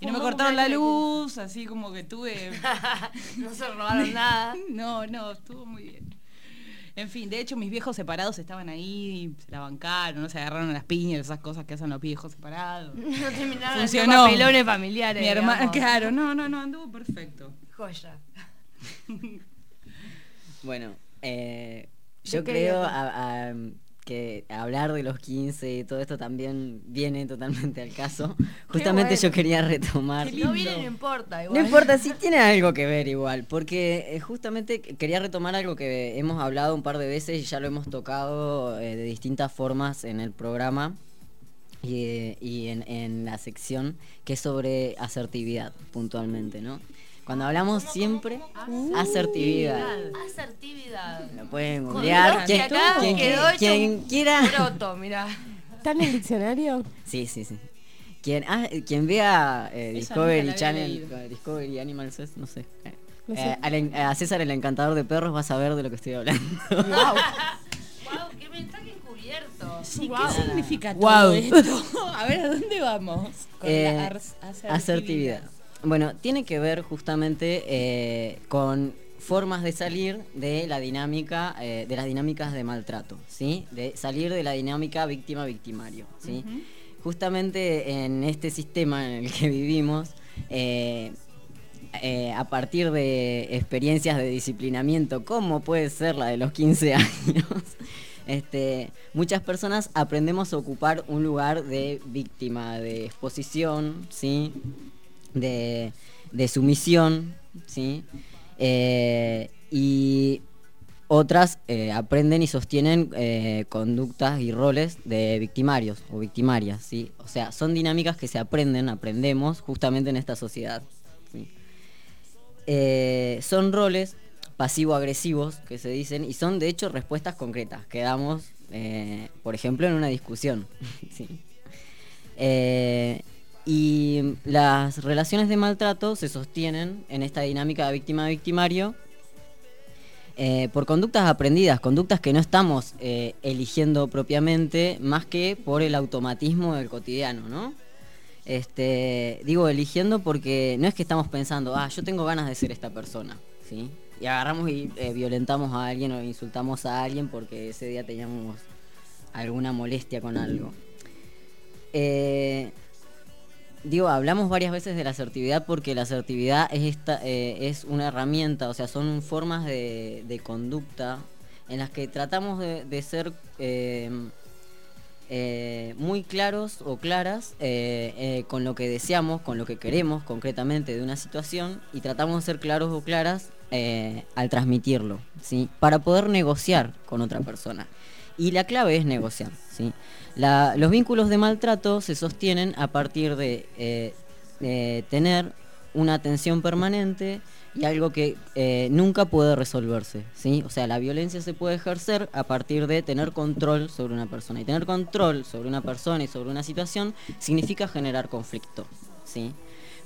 S5: Y no me cortaron la luz, así como que tuve...
S7: no se robaron nada.
S5: No, no, estuvo muy bien. En fin, de hecho mis viejos separados estaban ahí, se la bancaron, no se agarraron a las piñas, esas cosas que hacen los viejos separados.
S7: No terminaron
S5: Funcionó.
S7: los papelones familiares.
S5: Mi hermana, claro, no, no, no, anduvo perfecto.
S7: Joya.
S10: Bueno, eh,
S7: Yo
S10: creo
S7: con-
S10: a- a- que hablar de los 15 y todo esto también viene totalmente al caso. Justamente
S6: bueno.
S10: yo quería retomar.
S7: No viene, no importa. Igual.
S10: No importa, sí tiene algo que ver igual, porque eh, justamente quería retomar algo que hemos hablado un par de veces y ya lo hemos tocado eh, de distintas formas en el programa y, eh, y en, en la sección, que es sobre asertividad puntualmente, ¿no? Cuando hablamos siempre asertividad.
S7: Asertividad.
S10: Lo pueden googlear. Quien, quiera.
S7: Broto, mirá.
S6: ¿Está en el diccionario?
S10: Sí, sí, sí. Quien, ah, quien vea eh, Discovery Channel, eh, Discovery Animals, es- no sé. Eh,
S6: No sé.
S10: eh, al a César el encantador de perros vas a ver de lo que estoy hablando.
S7: Wow, qué mensaje encubierto.
S5: Sí,
S6: Guau.
S5: ¿qué significa todo esto? A ver, ¿a dónde vamos? Con
S10: Eh,
S5: la asertividad.
S10: Bueno, tiene que ver justamente eh, con formas de salir de la dinámica, eh, de las dinámicas de maltrato, ¿sí? De salir de la dinámica víctima-victimario, ¿sí? Justamente en este sistema en el que vivimos, eh, eh, a partir de experiencias de disciplinamiento, como puede ser la de los 15 años, este, muchas personas aprendemos a ocupar un lugar de víctima, de exposición, ¿sí? De, sumisión, ¿sí? Eh, y otras eh, aprenden y sostienen eh, conductas y roles de victimarios o victimarias, ¿sí? O sea, son dinámicas que se aprenden, aprendemos justamente en esta sociedad. son roles pasivo-agresivos que se dicen y son de hecho respuestas concretas que damos, por ejemplo, en una discusión. ¿sí? Y las relaciones de maltrato se sostienen en esta dinámica de víctima-victimario eh, por conductas aprendidas, conductas que no estamos eh, eligiendo propiamente, más que por el automatismo del cotidiano, ¿no? Este, digo eligiendo porque no es que estamos pensando, ah, yo tengo ganas de ser esta persona, ¿sí? Y agarramos y eh, violentamos a alguien o insultamos a alguien porque ese día teníamos alguna molestia con algo. Eh, digo, hablamos varias veces de la asertividad porque la asertividad es, esta, eh, es una herramienta, o sea, son formas de, conducta en las que tratamos de, ser, eh, eh, muy claros o claras con lo que deseamos, con lo que queremos concretamente de una situación y tratamos de ser claros o claras al transmitirlo, ¿sí? Para poder negociar con otra persona. Y la clave es negociar, ¿sí? Los vínculos de maltrato se sostienen a partir de eh, tener una atención permanente y algo que eh, nunca puede resolverse, ¿sí? O sea, la violencia se puede ejercer a partir de tener control sobre una persona. Y tener control sobre una persona y sobre una situación significa generar conflicto, ¿sí?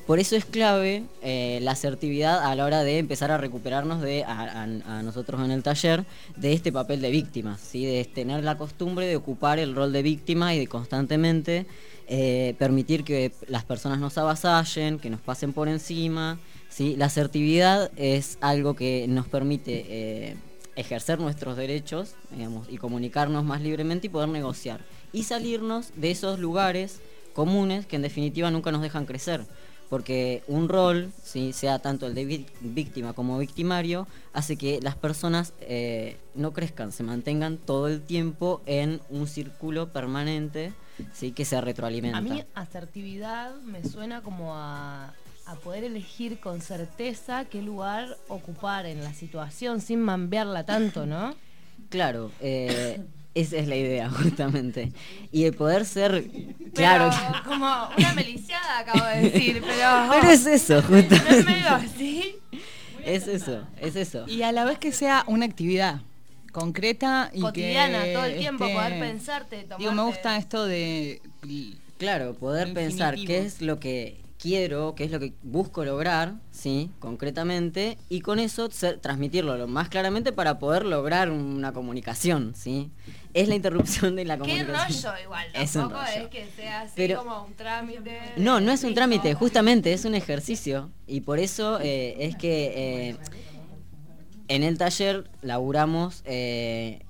S10: Por eso es clave eh, la asertividad a la hora de empezar a recuperarnos de a, nosotros en el taller de este papel de víctimas, ¿sí? de tener la costumbre de ocupar el rol de víctima y de constantemente eh, permitir que las personas nos avasallen, que nos pasen por encima. ¿sí? La asertividad es algo que nos permite eh, ejercer nuestros derechos digamos, y comunicarnos más libremente y poder negociar. Y salirnos de esos lugares comunes que en definitiva nunca nos dejan crecer. Porque un rol, ¿sí? sea tanto el de víctima como victimario, hace que las personas eh, no crezcan, se mantengan todo el tiempo en un círculo permanente ¿sí? que se retroalimenta.
S7: A mí asertividad me suena como a, a poder elegir con certeza qué lugar ocupar en la situación sin mambearla tanto, ¿no?
S10: Claro, eh, esa es la idea justamente. Y el poder ser, claro,
S7: como una meliciada acabo de decir, pero...
S10: pero es eso,
S7: ¿No es
S10: justamente.
S7: medio así?
S10: Es eso, es eso.
S5: Y a la vez que sea una actividad concreta y
S7: Cotidiana,
S5: que
S7: todo el tiempo, poder pensarte, tomarte...
S5: Digo, me gusta esto de
S10: Claro, poder
S5: En
S10: pensar qué es lo que quiero, qué es lo que busco lograr, ¿sí? Concretamente, y con eso ser- transmitirlo lo más claramente para poder lograr una comunicación, ¿sí? Es la interrupción de la
S7: Qué
S10: comunicación.
S7: rollo igual,
S10: Es un
S7: tampoco
S10: rollo.
S7: es que sea así
S10: Pero-
S7: como un trámite.
S10: No, no es un trámite, justamente es un ejercicio. Y por eso eh, es que eh, en el taller laburamos eh,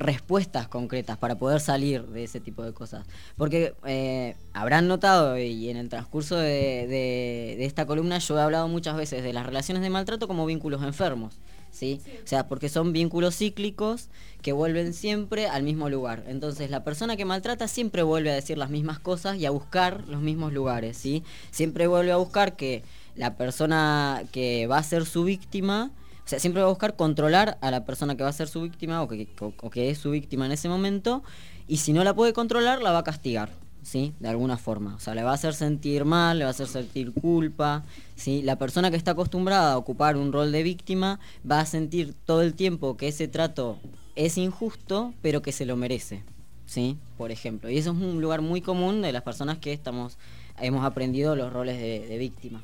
S10: respuestas concretas para poder salir de ese tipo de cosas. Porque eh, habrán notado, y en el transcurso de, de- de esta columna yo he hablado muchas veces de las relaciones de maltrato como vínculos enfermos. ¿Sí? O sea, porque son vínculos cíclicos que vuelven siempre al mismo lugar. Entonces, la persona que maltrata siempre vuelve a decir las mismas cosas y a buscar los mismos lugares, ¿sí? Siempre vuelve a buscar que la persona que va a ser su víctima, sea, siempre va a buscar controlar a la persona que va a ser su víctima o que, es su víctima en ese momento, y si no la puede controlar, la va a castigar. ¿Sí? De alguna forma. O sea, le va a hacer sentir mal, le va a hacer sentir culpa. ¿sí? La persona que está acostumbrada a ocupar un rol de víctima va a sentir todo el tiempo que ese trato es injusto, pero que se lo merece. ¿Sí? Por ejemplo. Y eso es un lugar muy común de las personas que estamos, hemos aprendido los roles de, víctima.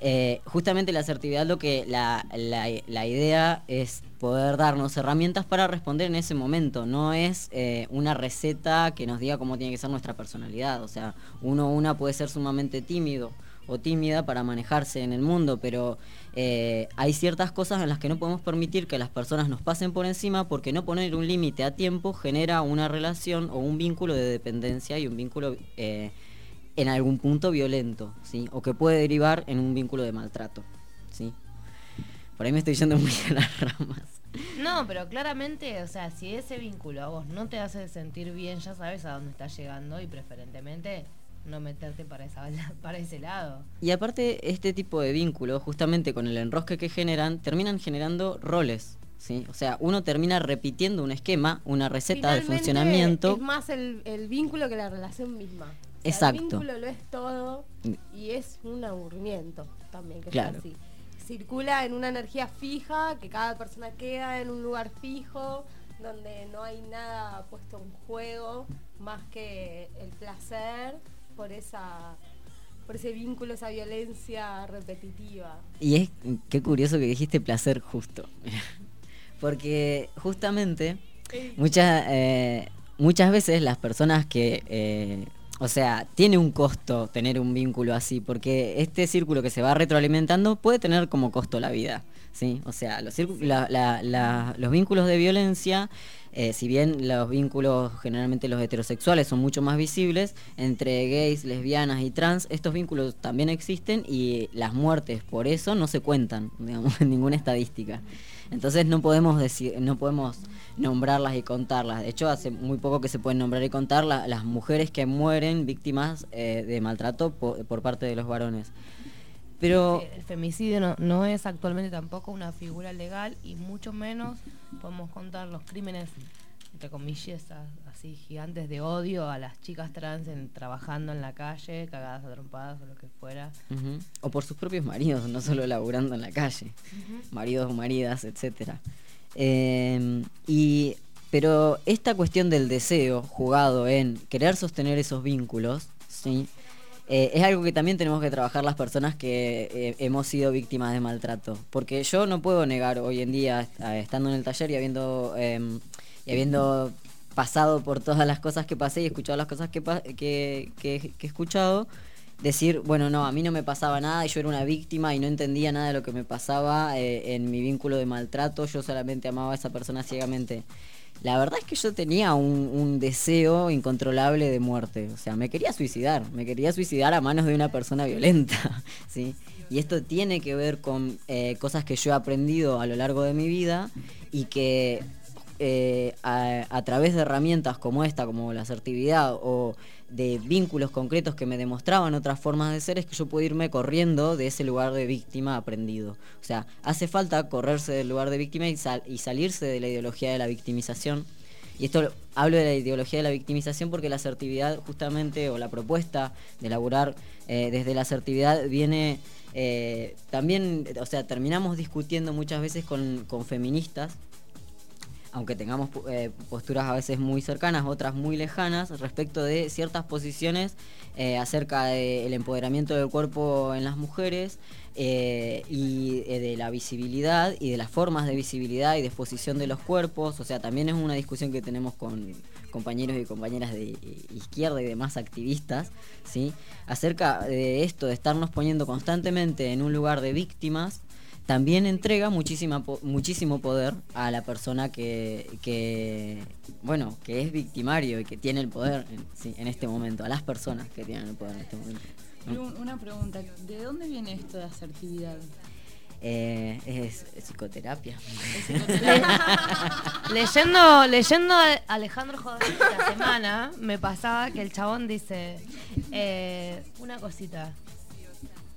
S10: Eh, justamente la asertividad lo que la, la- idea es poder darnos herramientas para responder en ese momento. No es eh, una receta que nos diga cómo tiene que ser nuestra personalidad. O sea, uno una puede ser sumamente tímido o tímida para manejarse en el mundo, pero eh, hay ciertas cosas en las que no podemos permitir que las personas nos pasen por encima porque no poner un límite a tiempo genera una relación o un vínculo de dependencia y un vínculo en algún punto violento, ¿sí? O que puede derivar en un vínculo de maltrato, ¿sí? Por ahí me estoy yendo muy a las ramas.
S7: No, pero claramente, o sea, si ese vínculo a vos no te hace sentir bien, ya sabes a dónde estás llegando y preferentemente no meterte para, esa, para ese lado.
S10: Y aparte, este tipo de vínculos, justamente con el enrosque que generan, terminan generando roles, ¿sí? O sea, uno termina repitiendo un esquema, una receta de funcionamiento.
S6: Es más el, el vínculo que la relación misma.
S10: Exacto.
S6: El vínculo lo es todo y es un aburrimiento también, que
S10: Claro.
S6: es así. Circula en una energía fija, que cada persona queda en un lugar fijo, donde no hay nada puesto en juego más que el placer por esa por ese vínculo, esa violencia repetitiva.
S10: Y es qué curioso que dijiste placer justo. Porque justamente muchas, eh, muchas veces las personas que, eh, o sea, tiene un costo tener un vínculo así, porque este círculo que se va retroalimentando puede tener como costo la vida. ¿sí? O sea, los, círcu- la- la- la- los vínculos de violencia eh, si bien los vínculos, generalmente los heterosexuales, son mucho más visibles, entre gays, lesbianas y trans, estos vínculos también existen y las muertes por eso no se cuentan, digamos, en ninguna estadística. Entonces no podemos decir, no podemos nombrarlas y contarlas. De hecho, hace muy poco que se pueden nombrar y contar la- las mujeres que mueren víctimas eh, de maltrato po- por, parte de los varones. Pero
S7: El femicidio no, no es actualmente tampoco una figura legal y mucho menos podemos contar los crímenes, entre comillas, así gigantes de odio a las chicas trans en- trabajando en la calle, cagadas a trompadas o lo que fuera.
S10: O por sus propios maridos, no solo laburando en la calle. Maridos o maridas, etcétera. Eh, y, pero esta cuestión del deseo jugado en querer sostener esos vínculos, ¿sí? Eh, es algo que también tenemos que trabajar las personas que eh, hemos sido víctimas de maltrato. Porque yo no puedo negar hoy en día, estando en el taller y habiendo, eh, y habiendo pasado por todas las cosas que pasé y escuchado las cosas que, que- que he escuchado, decir, bueno, no, a mí no me pasaba nada y yo era una víctima y no entendía nada de lo que me pasaba eh, en mi vínculo de maltrato, yo solamente amaba a esa persona ciegamente. La verdad es que yo tenía un, deseo incontrolable de muerte, o sea, me quería suicidar, me quería suicidar a manos de una persona violenta, ¿sí? Y esto tiene que ver con eh, cosas que yo he aprendido a lo largo de mi vida y que eh, a, a través de herramientas como esta, como la asertividad o de vínculos concretos que me demostraban otras formas de ser, es que yo puedo irme corriendo de ese lugar de víctima aprendido. O sea, hace falta correrse del lugar de víctima y, sal- y salirse de la ideología de la victimización. Y esto lo- hablo de la ideología de la victimización porque la asertividad justamente, o la propuesta de elaborar eh, desde la asertividad viene eh, también, o sea, terminamos discutiendo muchas veces con, con feministas aunque tengamos eh, posturas a veces muy cercanas, otras muy lejanas, respecto de ciertas posiciones eh, acerca del empoderamiento del cuerpo en las mujeres eh, y eh, de la visibilidad y de las formas de visibilidad y de exposición de los cuerpos. O sea, también es una discusión que tenemos con compañeros y compañeras de izquierda y demás activistas, ¿sí? Acerca de esto, de estarnos poniendo constantemente en un lugar de víctimas también entrega muchísima po- muchísimo poder a la persona que, que, bueno que es victimario y que tiene el poder en, sí, en este momento a las personas que tienen el poder en este momento
S5: una pregunta, ¿de dónde viene esto de asertividad?
S10: Eh, es, es psicoterapia
S7: Leyendo, leyendo a Alejandro Jodorowsky esta semana, me pasaba que el chabón dice eh, una cosita.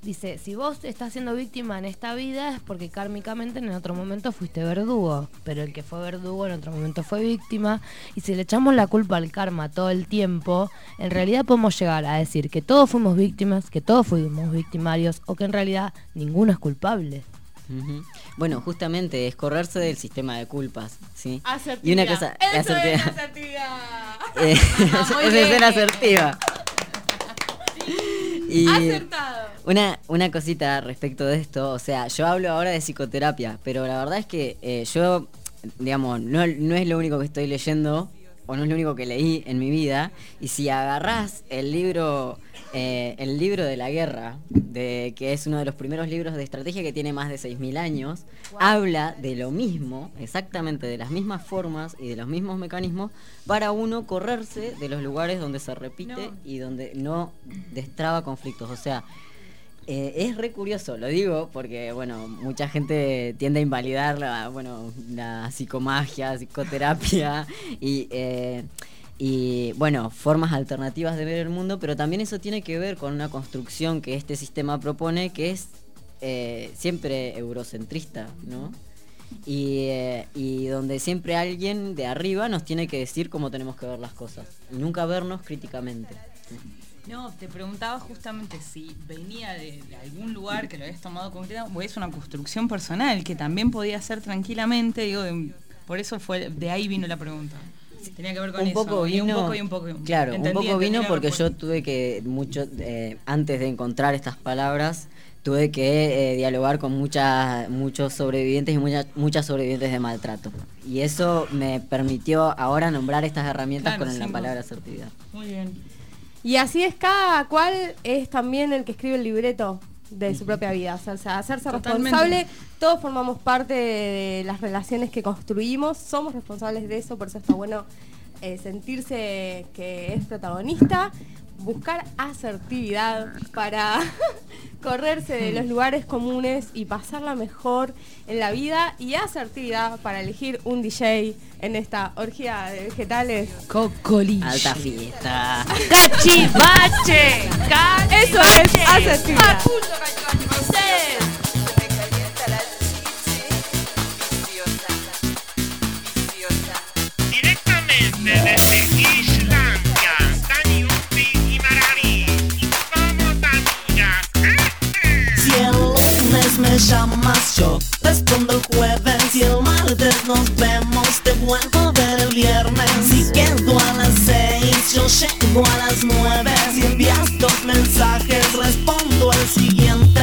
S7: Dice, si vos estás siendo víctima en esta vida es porque kármicamente en otro momento fuiste verdugo, pero el que fue verdugo en otro momento fue víctima, y si le echamos la culpa al karma todo el tiempo, en realidad podemos llegar a decir que todos fuimos víctimas, que todos fuimos victimarios, o que en realidad ninguno es culpable.
S10: Bueno justamente es correrse del sistema de culpas sí y
S5: Asertividad.
S10: una cosa
S5: Eso es
S10: asertividad.
S5: asertividad.
S10: Eh,
S5: Muy
S10: es
S5: bien.
S10: asertiva y
S5: Acertado.
S10: Una, una cosita respecto de esto, o sea, yo hablo ahora de psicoterapia, pero la verdad es que eh, yo, digamos, no, no es lo único que estoy leyendo, o no es lo único que leí en mi vida, y si agarrás el libro, eh, el libro de la guerra, de, que es uno de los primeros libros de estrategia que tiene más de 6.000 años, habla de lo mismo, exactamente de las mismas formas y de los mismos mecanismos, para uno correrse de los lugares donde se repite y donde no destraba conflictos, o sea... Eh, es re curioso, lo digo porque, bueno, mucha gente tiende a invalidar la, bueno, la psicomagia, psicoterapia y, eh, y, bueno, formas alternativas de ver el mundo, pero también eso tiene que ver con una construcción que este sistema propone que es eh, siempre eurocentrista, ¿no? Y, y donde siempre alguien de arriba nos tiene que decir cómo tenemos que ver las cosas y nunca vernos críticamente.
S5: No, te preguntaba justamente si venía de, de algún lugar que lo habías tomado concreto o es una construcción personal que también podía ser tranquilamente, digo, de- por eso fue de ahí vino la pregunta. Tenía que ver con
S10: un
S5: eso.
S10: poco
S5: y
S10: vino,
S5: un poco y un poco.
S10: Claro,
S5: Entendí,
S10: un poco vino porque yo tuve que mucho eh, antes de encontrar estas palabras tuve que eh, dialogar con muchas muchos sobrevivientes y muchas muchas sobrevivientes de maltrato y eso me permitió ahora nombrar estas herramientas
S6: Claro,
S10: con la palabra asertividad.
S5: Muy bien.
S6: Y así es cada cual es también el que escribe el libreto. de su propia vida, o sea, hacerse
S5: Totalmente.
S6: responsable. Todos formamos parte de las relaciones que construimos, somos responsables de eso, por eso está bueno eh, sentirse que es protagonista, buscar asertividad para correrse de los lugares comunes y pasarla mejor en la vida y asertividad para elegir un DJ en esta orgía de vegetales.
S7: Cocoliche.
S10: Alta fiesta.
S7: Cachivache.
S6: Eso es asertividad.
S11: Llamas yo Respondo el jueves y el martes nos vemos Te vuelvo a ver el viernes. Si quedo a las seis yo llego a las nueve. Si envías dos mensajes respondo al siguiente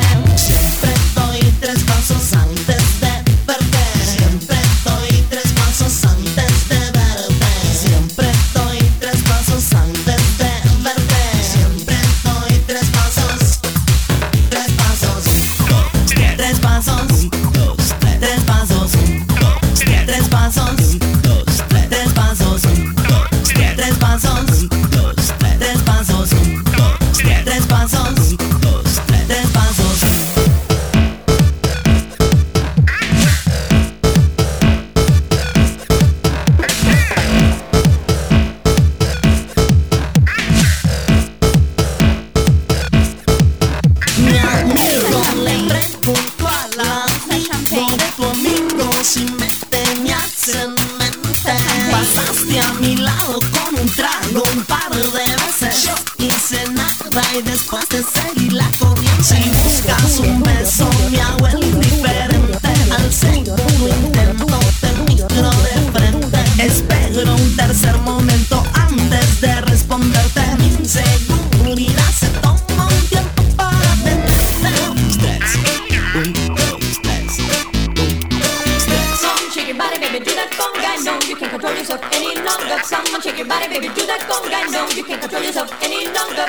S4: baby, do that conga. No, you can't control yourself any longer. Someone shake your body, baby, do that conga. No, you can't control yourself any longer.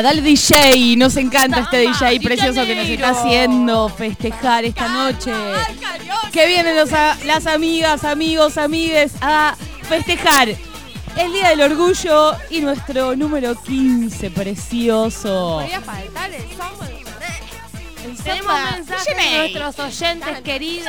S5: Samba, dale DJ, nos encanta este DJ precioso que nos está haciendo festejar esta noche. Que vienen los a- las amigas, amigos, amigues a festejar el Día del Orgullo y nuestro número 15, precioso.
S6: Faltar el.
S7: Tenemos mensajes de nuestros oyentes queridos.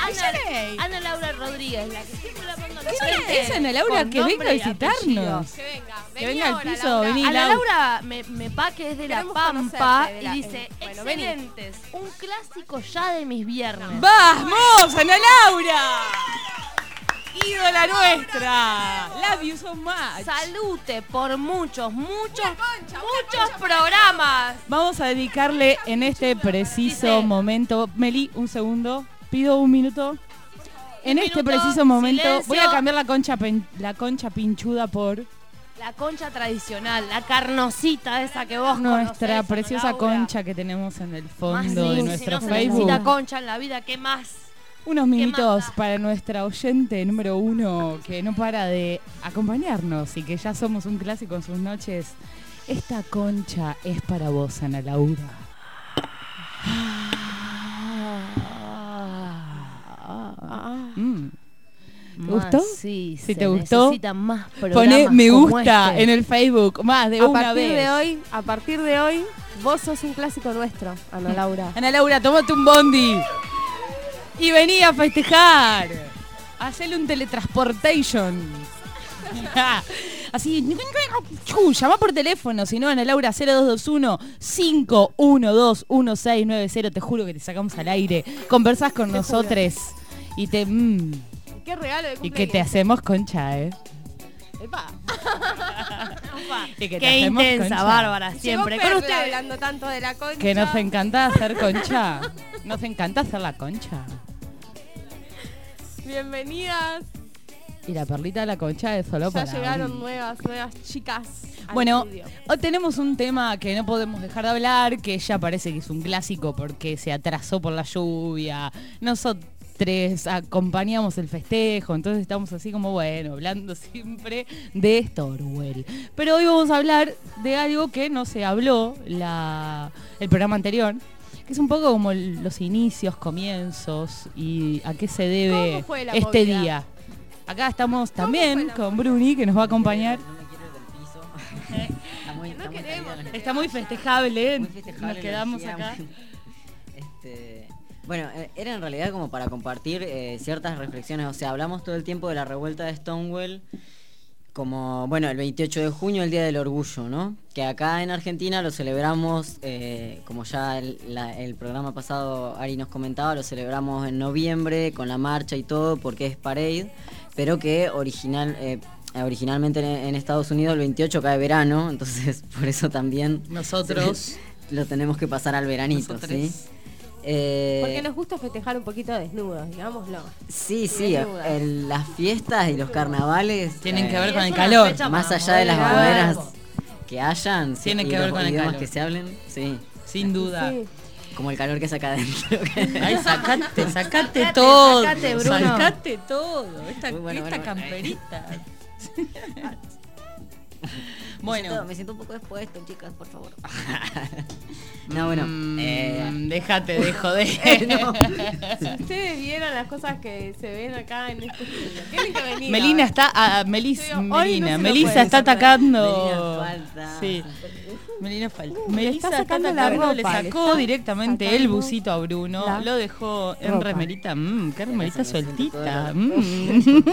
S7: Ana, Ana Laura Rodríguez, la que siempre la mando
S5: ¿Qué Ana Laura? Que venga a visitarnos.
S6: Que venga.
S5: Que venga al piso,
S6: Laura.
S5: vení.
S7: Ana
S5: Lau.
S7: Laura me, me pa que es de la Pampa
S6: conocerte de la-
S7: y dice,
S6: bueno, vení.
S7: excelentes, un clásico ya de mis viernes.
S5: ¡Vamos, Ana Laura! Ídola nuestra. Love you so much.
S7: Salute por muchos, muchos, muchos programas.
S5: Vamos a dedicarle en este preciso momento. Meli, un segundo. Pido un minuto. En
S7: Un
S5: este
S7: minuto,
S5: preciso momento
S7: silencio.
S5: voy a cambiar la concha la concha pinchuda por
S7: La concha tradicional, la carnosita esa que vos
S5: nuestra
S7: conocés,
S5: preciosa
S7: Laura.
S5: concha que tenemos en el
S7: Más
S5: fondo de
S7: sí,
S5: nuestro
S7: si no
S5: Facebook.
S7: concha en la vida, ¿qué más?
S5: Unos
S7: ¿Qué
S5: minutos para nuestra oyente número uno que no para de acompañarnos y que ya somos un clásico en sus noches. Esta concha es para vos, Ana Laura. Mm. ¿Te gustó?
S7: Sí,
S5: Si
S7: se
S5: te gustó,
S7: más
S5: Pone
S7: programas
S5: me gusta
S7: este.
S5: en el Facebook más de
S6: A
S5: una
S6: partir
S5: vez.
S6: de hoy, a partir de hoy, vos sos un clásico nuestro, Ana Laura.
S5: Ana Laura, tomate un bondi y vení a festejar. Hacele un teletransportation. Así, llama por teléfono, si no, Ana Laura 0221 512 1690, te juro que te sacamos al aire. Conversás con nosotros y te mm,
S6: Qué regalo de
S5: y que te
S6: cumpleaños.
S5: hacemos concha, ¿eh? Y que te
S7: Qué
S5: hacemos
S7: intensa,
S5: concha.
S7: bárbara, siempre. Con usted.
S6: hablando tanto de la concha.
S5: Que nos encanta hacer concha. Nos encanta hacer la concha.
S6: Bienvenidas.
S5: Y la perlita de la concha es solo
S6: Ya
S5: para
S6: llegaron nuevas, nuevas chicas. al
S5: Bueno,
S6: estudio.
S5: hoy tenemos un tema que no podemos dejar de hablar, que ya parece que es un clásico porque se atrasó por la lluvia. Nosotros acompañamos el festejo, entonces estamos así como, bueno, hablando siempre de Storwell. Pero hoy vamos a hablar de algo que no se habló la, el programa anterior, que es un poco como los inicios, comienzos y a qué se debe
S6: ¿Cómo fue la
S5: este
S6: movida?
S5: día. Acá estamos también con Bruni, que nos va a acompañar.
S10: No me quiero ir del piso. Está muy-
S6: No
S10: está muy
S6: queremos.
S5: Está muy festejable, ¿eh?
S10: muy festejable
S5: Nos quedamos acá.
S10: Este, bueno, eh, era en realidad como para compartir eh, ciertas reflexiones. O sea, hablamos todo el tiempo de la revuelta de Stonewall como, bueno, el 28 de junio, el Día del Orgullo, ¿no? Que acá en Argentina lo celebramos, eh, como ya el, la- el programa pasado Ari nos comentaba, lo celebramos en noviembre con la marcha y todo porque es parade, pero que original, eh, originalmente en, en Estados Unidos el 28 cae verano, entonces por eso también
S5: Nosotros.
S10: lo tenemos que pasar al veranito,
S5: Nosotros.
S10: ¿sí? Eh,
S6: Porque nos gusta festejar un poquito desnudos, digámoslo.
S10: Sí, sí, el- las fiestas y los carnavales
S5: Tienen que
S10: eh,
S5: ver con el calor.
S10: más allá de las
S7: cuerpo.
S10: que hayan, sí,
S5: Tiene
S10: y
S5: que ver con el calor.
S10: que se hablen, sí,
S5: Sin duda.
S6: Sí.
S10: como el calor que saca adentro.
S5: Ay, sacate, todo.
S7: sacate, Bruno.
S5: Sacate todo. Esta,
S10: Muy bueno,
S5: esta
S10: bueno, bueno. Me
S5: bueno,
S10: siento- me siento un poco expuesto, chicas, por favor. no, bueno,
S5: mm,
S10: eh,
S5: déjate de joder.
S10: no.
S6: Si ustedes vieran las cosas que se ven acá en este estudio, tienen que venir.
S5: Melina está, ah, Melis,
S6: Sí, hoy no
S5: Melina,
S6: puede
S5: está atacando.
S10: Melina falta.
S5: Sí. Melina falta.
S6: Le
S5: Melissa
S6: está la
S5: atacando, le
S6: ropa, le
S5: sacó
S6: está
S5: directamente el busito a Bruno,
S6: la
S5: lo dejó en
S6: ropa.
S5: remerita. Mmm, qué remerita sueltita.
S10: todo
S5: mm.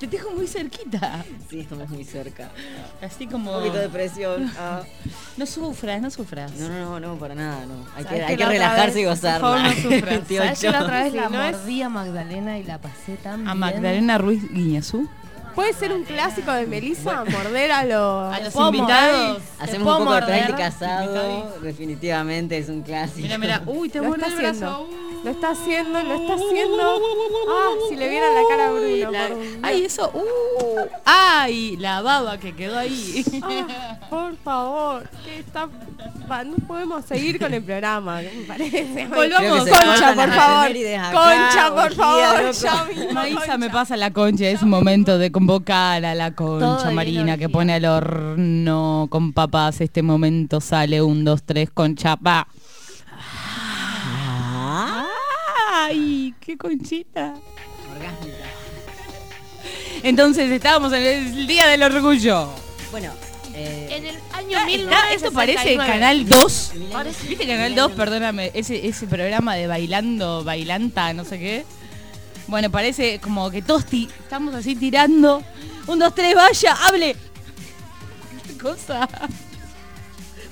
S5: Te dejo muy cerquita.
S10: sí, estamos muy cerca.
S5: Así
S10: Un
S5: como.
S10: poquito de presión. ah.
S5: No sufras, no sufras.
S10: No, no, no, no, para nada, no. Hay
S6: ¿Sabes
S10: que, hay que relajarse y
S6: vez,
S10: gozarla.
S5: por favor, no sufras.
S10: 28.
S7: ¿Sabes que la otra vez la mordí a Magdalena y la pasé tan
S5: A
S7: bien?
S5: Magdalena Ruiz Guiñazú.
S6: Puede ser un clásico de Melissa, morder a los,
S5: A los
S7: puedo
S5: invitados.
S10: Hacemos un poco de
S7: morder?
S10: práctica asado,
S5: Invitadis.
S10: definitivamente es un clásico.
S5: Mira, mira. Uy, te
S6: Lo
S5: muerde
S6: está
S5: el brazo.
S6: haciendo. Lo está haciendo, lo está haciendo. Ah, si le vieran la cara a Bruno.
S5: La-
S6: por Dios.
S5: ay, eso. Uh, ay, la baba que quedó ahí.
S6: Ah, por favor, ¿qué está? va, no podemos seguir con el programa, me parece.
S5: Volvamos.
S6: Concha, por favor. Concha, por favor.
S5: Maísa me pasa la concha, es momento de convocar a la concha marina que pone al horno con papas. Este momento sale un, dos, tres con chapa. ¡Ay! ¡Qué conchita!
S10: Orgásmica.
S5: Entonces estábamos en el Día del Orgullo.
S10: Bueno, eh,
S7: En el año
S5: Está-
S7: 1969.
S5: esto parece Canal 2.
S7: Parece-
S5: ¿Viste Canal 2? Perdóname, ese, ese programa de bailando, bailanta, no sé qué. Bueno, parece como que todos ti- estamos así tirando. Un, dos, tres, vaya, hable. ¿Qué cosa?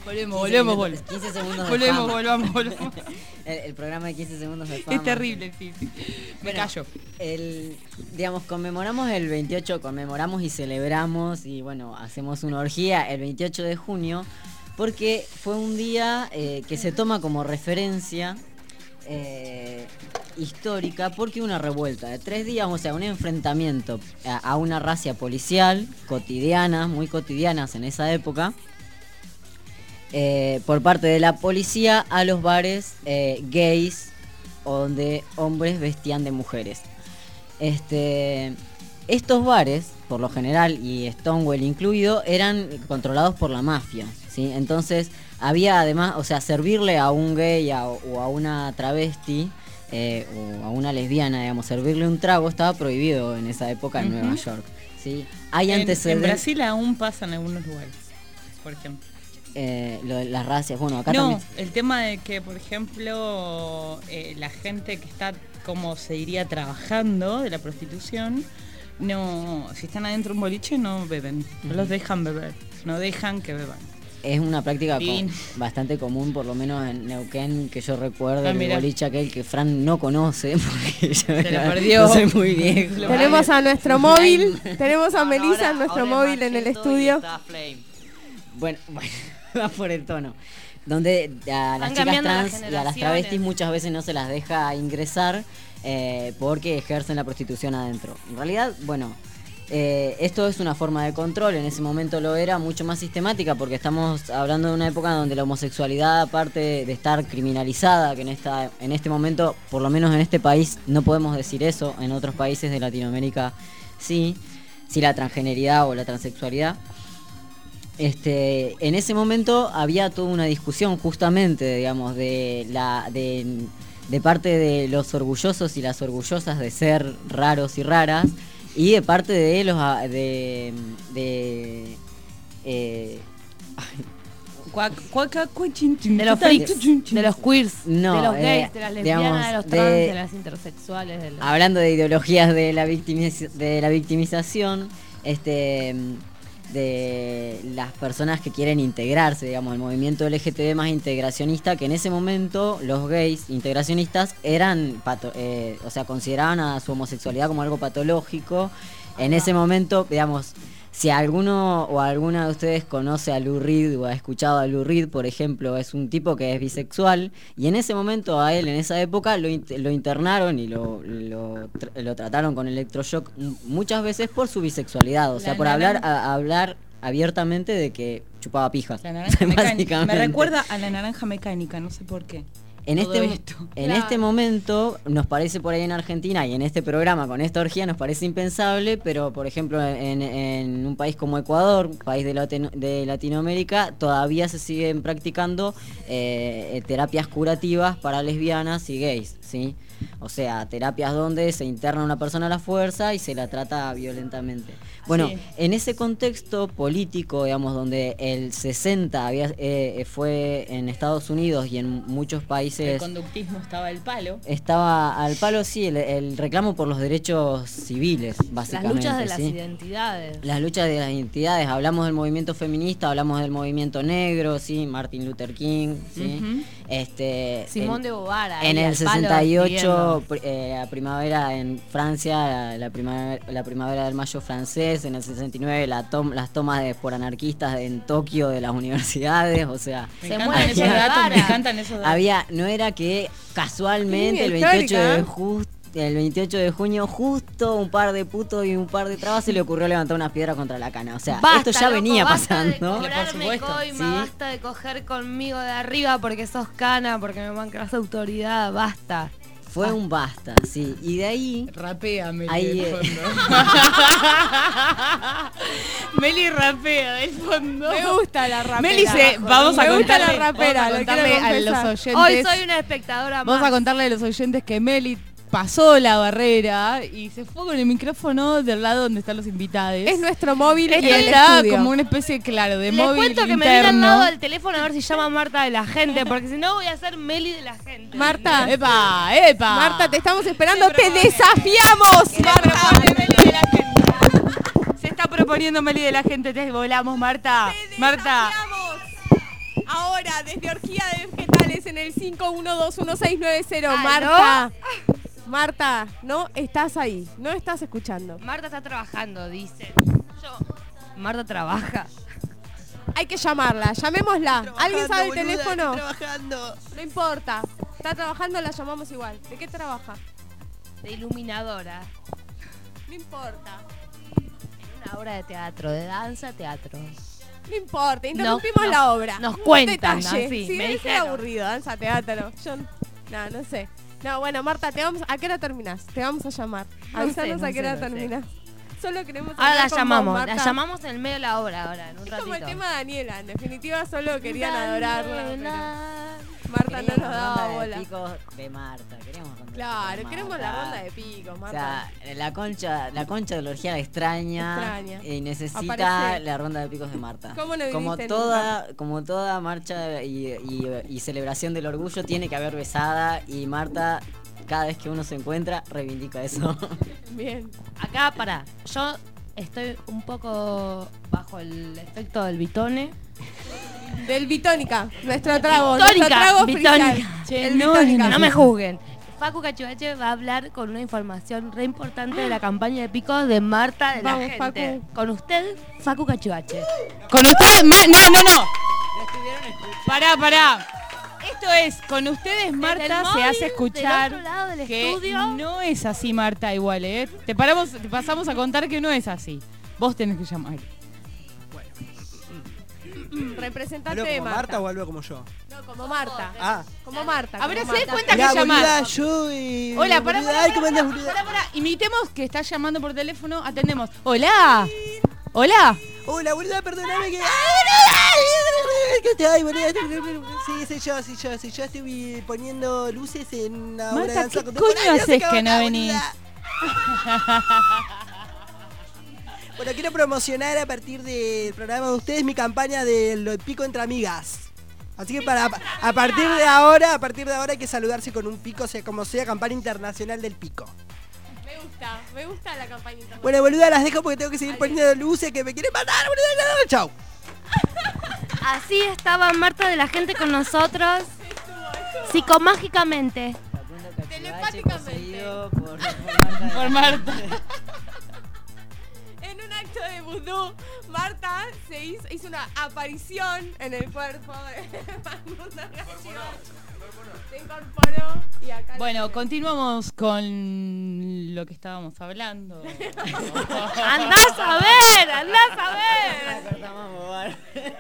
S5: Volvemos,
S10: 15
S5: volvemos, volvemos.
S10: 15 segundos de
S5: Volvemos, volvamos, volvamos.
S10: El, el programa de 15 segundos de fama.
S5: Es terrible, sí, sí. Me
S10: Bueno,
S5: callo.
S10: El, digamos, conmemoramos el 28, conmemoramos y celebramos y bueno, hacemos una orgía el 28 de junio porque fue un día eh, que se toma como referencia eh, histórica porque una revuelta de tres días, o sea, un enfrentamiento a, una racia policial cotidiana, muy cotidianas en esa época. eh, por parte de la policía a los bares eh, gays donde hombres vestían de mujeres. Este, estos bares, por lo general, y Stonewall incluido, eran controlados por la mafia. ¿sí? Entonces, había además, o sea, servirle a un gay a- o a una travesti eh, o a una lesbiana, digamos, servirle un trago estaba prohibido en esa época en. Nueva York. ¿sí? Hay
S5: En, en. Brasil aún pasa en algunos lugares, por ejemplo.
S10: eh, lo de las racias, bueno, acá
S5: no,
S10: también.
S5: el tema de que, por ejemplo, eh, la gente que está, como se diría, trabajando de la prostitución, no, si están adentro de un boliche no beben, no los dejan beber, no dejan que beban.
S10: Es una práctica bastante común, por lo menos en Neuquén, que yo recuerdo,
S5: Ah,
S10: el boliche aquel que Fran no conoce, porque yo
S5: Se lo perdió.
S10: no soy muy viejo.
S6: Tenemos a nuestro móvil, tenemos a Melissa en nuestro
S10: ahora
S6: móvil en el estudio.
S10: Bueno, bueno, va por el tono. Donde a las chicas
S7: las
S10: trans y a las travestis muchas veces no se las deja ingresar eh, porque ejercen la prostitución adentro. En realidad, bueno, eh, esto es una forma de control, en ese momento lo era mucho más sistemática porque estamos hablando de una época donde la homosexualidad, aparte de estar criminalizada, que en, esta, en este momento, por lo menos en este país, no podemos decir eso, en otros países de Latinoamérica sí, sí la transgeneridad o la transexualidad. Este, en ese momento había toda una discusión justamente, digamos, de la de, de parte de los orgullosos y las orgullosas de ser raros y raras y de parte de los a- de, de eh,
S7: De los freaks, de los queers,
S10: No,
S7: de los
S10: eh,
S7: gays, de las lesbianas,
S10: digamos,
S7: de los
S10: de-
S7: trans, de, las intersexuales. De los...
S10: Hablando de ideologías de la, victimiz- de la victimización, este de las personas que quieren integrarse, digamos, el movimiento LGTB más integracionista, que en ese momento los gays integracionistas eran, pato- eh, o sea, consideraban a su homosexualidad como algo patológico. En ese momento, digamos, si alguno o alguna de ustedes conoce a Lou Reed o ha escuchado a Lou Reed, por ejemplo, es un tipo que es bisexual y en ese momento a él, en esa época, lo, lo internaron y lo, lo, lo trataron con electroshock muchas veces por su bisexualidad, o sea, por hablar, a- hablar abiertamente de que chupaba pijas.
S5: La naranja mecánica. Me recuerda a la naranja mecánica, no sé por qué.
S10: En este,
S5: esto.
S10: en
S7: Claro.
S10: este momento nos parece por ahí en Argentina y en este programa con esta orgía nos parece impensable, pero por ejemplo en, en un país como Ecuador, un país de, Latino- de Latinoamérica, todavía se siguen practicando eh, terapias curativas para lesbianas y gays, ¿sí? O sea, terapias donde se interna una persona a la fuerza y se la trata violentamente. Bueno,
S5: Sí.
S10: en ese contexto político, digamos, donde el 60 había, eh, fue en Estados Unidos y en muchos
S5: El
S10: países
S5: conductismo estaba el palo.
S10: estaba al palo, sí, el, el reclamo por los derechos civiles,
S7: Las
S10: básicamente.
S7: luchas de las identidades.
S10: Las luchas de las identidades, hablamos del movimiento feminista, hablamos del movimiento negro, sí, Martin Luther King, sí. Este
S7: Simón de ahí
S10: en el
S7: al palo
S10: 68, eh, a primavera en Francia, la, la primavera, la primavera del mayo francés, en el 69 la tom- las tomas de, por anarquistas en Tokio de las universidades, o sea,
S5: Me
S7: Se
S5: encantan esos datos,
S7: Guevara.
S5: me encantan esos datos.
S10: había, no era que casualmente el
S6: Línea
S10: 28 de
S6: histórica.
S10: ju- el 28 de junio justo un par de putos y un par de trabas se le ocurrió levantar una piedra contra la cana. O sea,
S7: Basta,
S10: esto ya
S7: loco,
S10: venía
S7: basta de
S10: pasando.
S7: Cobrarme
S5: supuesto.
S7: coima,
S10: Sí.
S7: basta de coger conmigo de arriba porque sos cana, porque me mancas autoridad, basta.
S10: Fue un basta, sí. Y de ahí
S5: Rapea, Meli.
S10: Ahí,
S5: del fondo. Meli rapea del fondo.
S6: Me gusta la rapera.
S5: Meli se, vamos a
S6: Me gusta la
S5: contarle,
S6: rapera,
S5: vamos a
S6: lo
S5: contarle a los oyentes.
S7: Hoy soy una espectadora
S5: Vamos
S7: más.
S5: a contarle a los oyentes que Meli pasó la barrera y se fue con el micrófono del lado donde están los invitados.
S6: Es nuestro móvil
S5: y
S6: estudio.
S5: como una especie, claro, de
S7: Les
S5: móvil
S7: cuento que me vine al
S5: interno.
S7: lado del teléfono a ver si llama Marta de la gente, porque si no voy a ser Meli de la gente.
S6: Marta,
S5: ¡Epa! ¡Epa!
S6: Marta, te estamos esperando, te desafiamos,
S5: Se
S6: Marta.
S5: Meli de la gente. Se está proponiendo Meli de la gente. Te volamos, Marta.
S6: Te
S5: Marta.
S6: Ahora, desde Orgía de Vegetales en el 51216990,
S7: Ah,
S6: Marta. Marta, no estás ahí, no estás escuchando.
S7: Marta está trabajando, dice. Yo. Marta trabaja.
S6: Hay que llamarla, llamémosla. ¿Alguien sabe el
S11: boluda,
S6: teléfono?
S11: estoy trabajando.
S6: No importa. Está trabajando, la llamamos igual. ¿De qué trabaja?
S7: De iluminadora.
S6: No importa.
S7: En una obra de teatro, de danza, teatro.
S6: No importa, interrumpimos
S7: No,
S6: la obra.
S7: nos
S6: Un
S7: cuentan,
S6: detalle. Sí,
S7: me
S6: ser
S7: dijeron.
S6: aburrido, danza, teatro. Yo, no, no sé. No, bueno, Marta, te vamos, ¿a qué hora terminás? Te vamos a llamar.
S7: No sé,
S6: a qué hora
S7: no sé.
S6: terminás. Solo queremos
S7: Ahora la llamamos, la llamamos en el medio de la obra ahora, en un
S6: Es
S7: ratito.
S6: como el tema de Daniela, en definitiva solo querían adorarla. pero Marta no nos daba
S10: ronda de
S6: bola.
S10: picos de Marta. Queremos ronda de
S6: Claro,
S10: de
S6: queremos la ronda de picos,
S10: O
S6: Marta.
S10: sea, la concha, la concha de la orgía la extraña,
S6: Extraña.
S10: y necesita
S6: Aparece.
S10: la ronda de picos de Marta.
S6: ¿Cómo no
S10: como toda, como toda marcha y, y- y celebración del orgullo tiene que haber besada y Marta cada vez que uno se encuentra reivindica eso.
S6: Bien.
S7: Acá, para, yo estoy un poco bajo el efecto del bitone.
S6: Del Bitónica, nuestro trago. nuestro
S7: Bitónica,
S6: trago
S7: Bitónica.
S6: oficial.
S5: Che,
S6: El
S5: no,
S6: Bitónica.
S7: No me juzguen. Facu Cachuache va a hablar con una información re importante de la campaña de picos de Marta de
S6: Vamos,
S7: la gente. Con usted, Facu Cachuache.
S5: Con ustedes, Ma- no, no, no. Pará, pará. Esto es, con ustedes Marta se hace
S7: del
S5: escuchar
S7: otro lado del
S5: que
S7: estudio.
S5: no es así Marta igual, ¿eh? Te paramos, te pasamos a contar que no es así. Vos tenés que llamar.
S6: Representante
S11: ¿Hablo
S6: de
S11: como
S6: Marta.
S11: Marta o hablo como yo?
S6: No, como Marta.
S11: Ah,
S6: Como Marta.
S5: A ver, ¿se
S6: Marta.
S5: cuenta
S11: mirá,
S5: que llamás?
S11: boluda, yo y...
S5: Hola, pará, pará,
S11: Ay, ¿cómo
S5: pará, pará,
S11: boluda?
S5: pará, pará. Imitemos que está llamando por teléfono, atendemos. Hola. Hola.
S11: Hola, boluda, perdóname que... ¡Ay, ¿Qué boluda? Sí, soy yo, soy yo, soy yo. Estoy poniendo luces en una obra de danza
S5: ¿qué coño haces que no venís?
S11: Bueno, quiero promocionar a partir del programa de ustedes mi campaña de lo pico entre amigas.
S12: Así que para a partir de ahora, a partir de ahora hay que saludarse con un pico, sea como sea, campaña internacional del pico.
S6: Me gusta, me gusta la campaña.
S12: Bueno, boluda, las dejo porque tengo que seguir poniendo luces que me quieren matar, boluda. Chau.
S7: Así estaba Marta de la gente con nosotros. Psicomágicamente.
S6: Telepáticamente.
S5: Por Marta.
S6: En un acto de vudú, Marta se hizo, hizo una aparición en el cuerpo de Facundo. Se incorporó y acá.
S5: Bueno, continuamos con lo que estábamos hablando.
S7: ¡Andás a ver! ¡Andás a ver!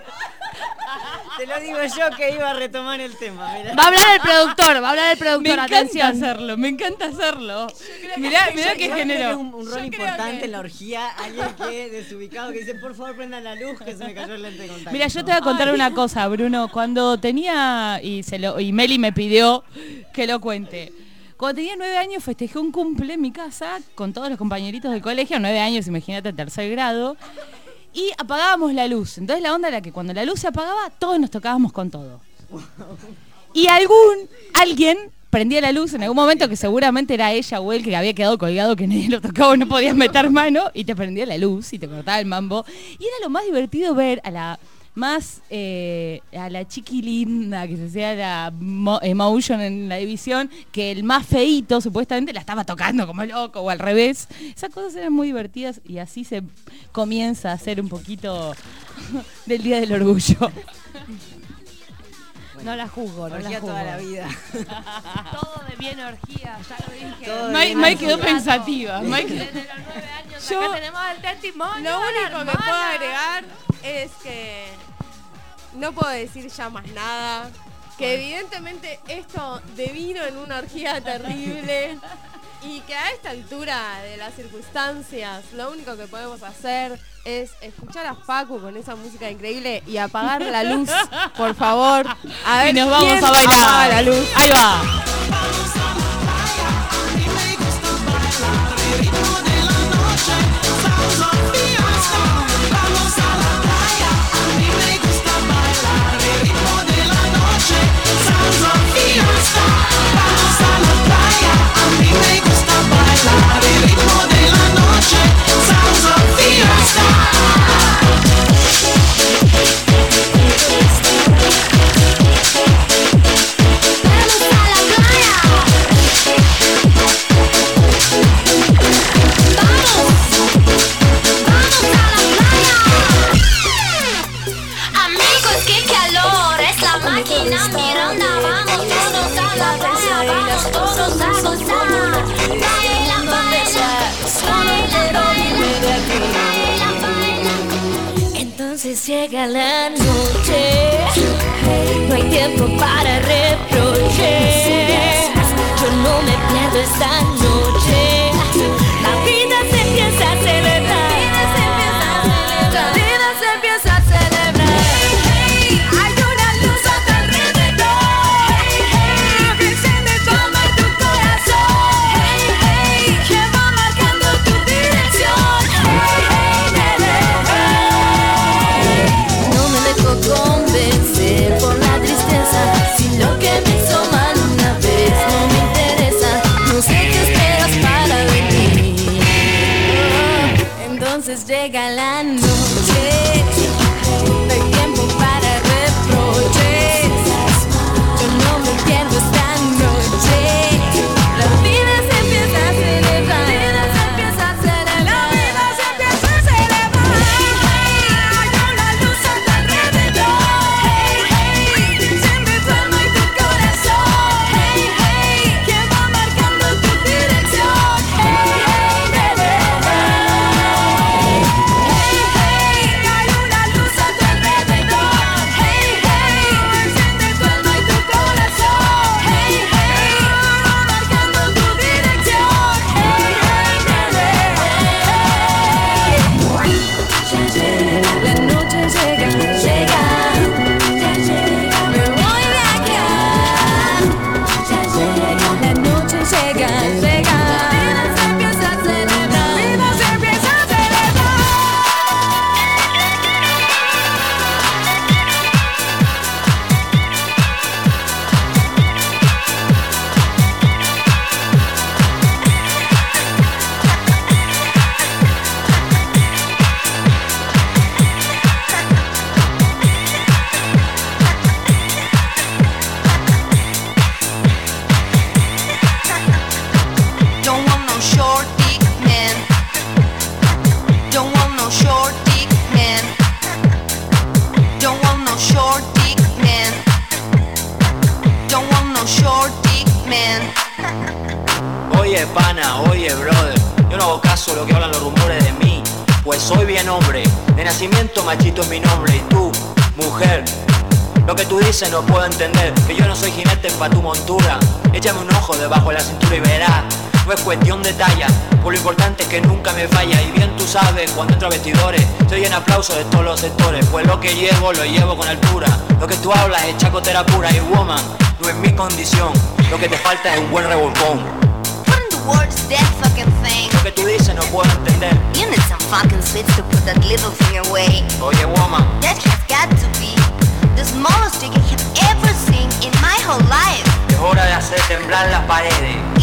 S10: Te lo digo yo que iba a retomar el tema.
S7: Va a hablar el productor, va a hablar el
S5: Me
S7: productor,
S5: encanta
S7: atención.
S5: hacerlo, me encanta hacerlo. Mirá, mirá que
S10: es un, un rol
S6: Yo
S10: importante
S6: que-
S10: en la orgía. Alguien que desubicado que dice, por favor prendan la luz que se me cayó el lente de contacto.
S5: Mira, yo te voy a contar una cosa, Bruno. Cuando tenía, y, se lo, y Meli me pidió que lo cuente. Cuando tenía nueve años festejé un cumple en mi casa con todos los compañeritos del colegio, nueve años, imagínate, tercer grado, y apagábamos la luz. Entonces la onda era que cuando la luz se apagaba, todos nos tocábamos con todo. Y algún, alguien prendía la luz en algún momento que seguramente era ella o él que había quedado colgado que nadie lo tocaba, no podías meter mano y te prendía la luz y te cortaba el mambo. Y era lo más divertido ver a la más eh, a la chiquilinda que se hacía la mo- emotion en la división que el más feito supuestamente la estaba tocando como loco o al revés esas cosas eran muy divertidas y así se comienza a hacer un poquito del día del orgullo
S7: No la juzgo, no la
S10: Orgía
S7: juzgo.
S10: toda la vida.
S7: Todo de bien orgía, ya lo dije.
S10: Orgía.
S5: quedó pensativa quedó-
S7: Desde los nueve años
S6: Yo-
S7: acá tenemos el testimonio.
S6: Lo único que puedo agregar es que no puedo decir ya más nada. Que evidentemente esto devino en una orgía terrible. Y que a esta altura de las circunstancias, lo único que podemos hacer es escuchar a Facu con esa música increíble y apagar la luz, por favor. A ver
S5: y nos vamos
S6: quién
S5: a bailar
S6: apaga la luz.
S5: ahí va
S1: Amigos,
S9: Entonces llega la noche, no hay tiempo para reproches. Yo no me pierdo esta noche.
S13: debajo de la cintura y verás. No es cuestión de talla, por lo importante es que nunca me falla. Y bien tú sabes, cuando entro a vestidores, se oyen aplausos de todos los sectores. Pues lo que llevo, lo llevo con altura. Lo que tú hablas es chacotera pura y woman, no es mi condición. Lo que te falta es un buen revolcón.
S14: Words, that fucking thing.
S13: Lo que tú dices no puedo entender.
S14: You need some fucking switch to put that little thing away.
S13: Oye, woman.
S14: That has got to be the smallest trick I have ever seen in my whole life.
S13: Es hora de hacer temblar las paredes.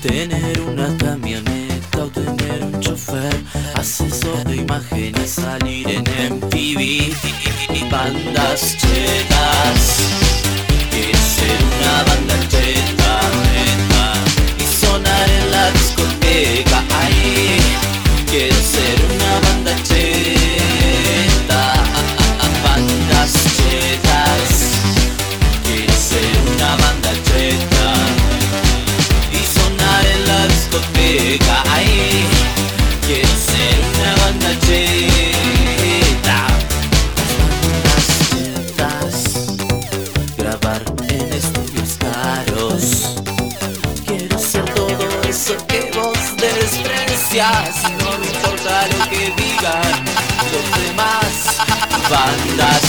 S15: Tener una camioneta o tener un chofer, asesor de imágenes, salir en MTV, bandas chetas. Es ser una banda cheta, neta, y sonar en la discoteca. bandas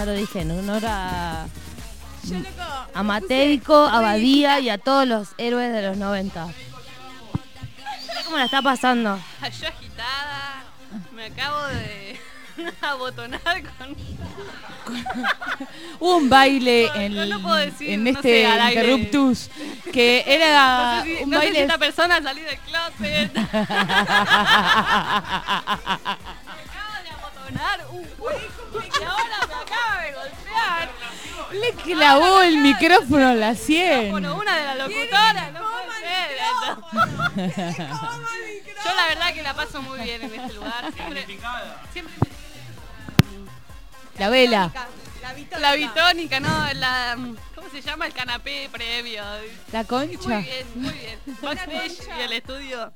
S7: ya lo dije, en honor a, a Mateico, a Badía y a todos los héroes de los 90. Mirá cómo la está pasando.
S5: Yo agitada, me acabo de abotonar con... Un baile en, no puedo decir, en, este no interruptus que era no sé si, un baile... Sé si esta persona salió del closet. la U, el micrófono, la 100. una de las locutoras, no puede ser. Yo la verdad que la paso muy bien en este lugar. Siempre, siempre La vela.
S6: La bitónica.
S5: No, la... ¿Cómo se llama? El canapé previo. La concha. Muy bien, muy bien. Backstage y el estudio.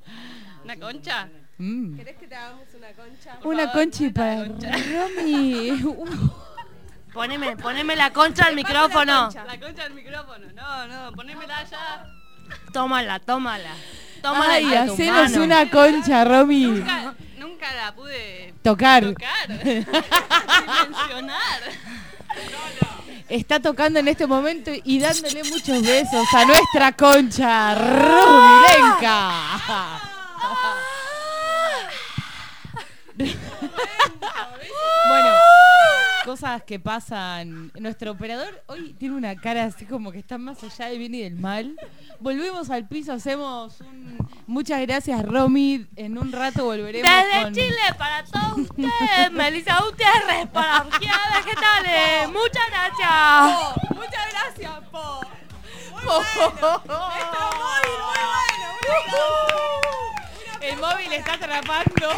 S5: ¿Una concha? Mm.
S6: ¿Querés que te hagamos una concha?
S5: Una concha y para Romy.
S7: Poneme, poneme la concha al micrófono.
S5: La concha al micrófono. No, no, ponémela allá.
S7: Tómala, tómala. Tómala
S5: Ay,
S7: y
S5: hacenos una concha, Romy. Nunca, la pude tocar. tocar. mencionar. Está tocando en este momento y dándole muchos besos a nuestra concha, Rubilenca. Cosas que pasan. Nuestro operador hoy tiene una cara así como que está más allá del bien y del mal. Volvemos al piso, hacemos un... Muchas gracias, Romy. En un rato volveremos
S7: Desde
S5: con...
S7: Chile para todos ustedes, Melissa Gutiérrez para Orgía Vegetales. Muchas gracias.
S6: Muchas gracias, Po. Muy bueno. Nuestro móvil, muy bueno.
S5: El móvil está atrapando.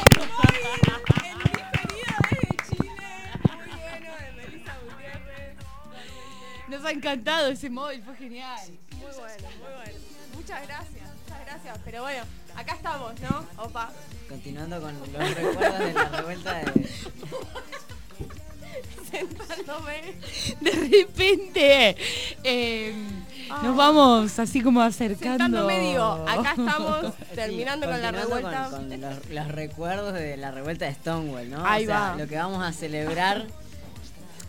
S5: Nos ha encantado ese móvil, fue genial.
S6: Muy bueno, muy bueno. Muchas gracias, muchas gracias. Pero bueno, acá estamos, ¿no? Opa.
S10: Continuando con los recuerdos de la revuelta de.
S6: Sentándome.
S5: De repente eh, nos vamos así como acercando.
S6: Sentándome, digo, acá estamos terminando con la revuelta.
S10: Con, con los, los recuerdos de la revuelta de Stonewall, ¿no?
S6: Ahí
S10: o sea,
S6: va.
S10: Lo que vamos a celebrar.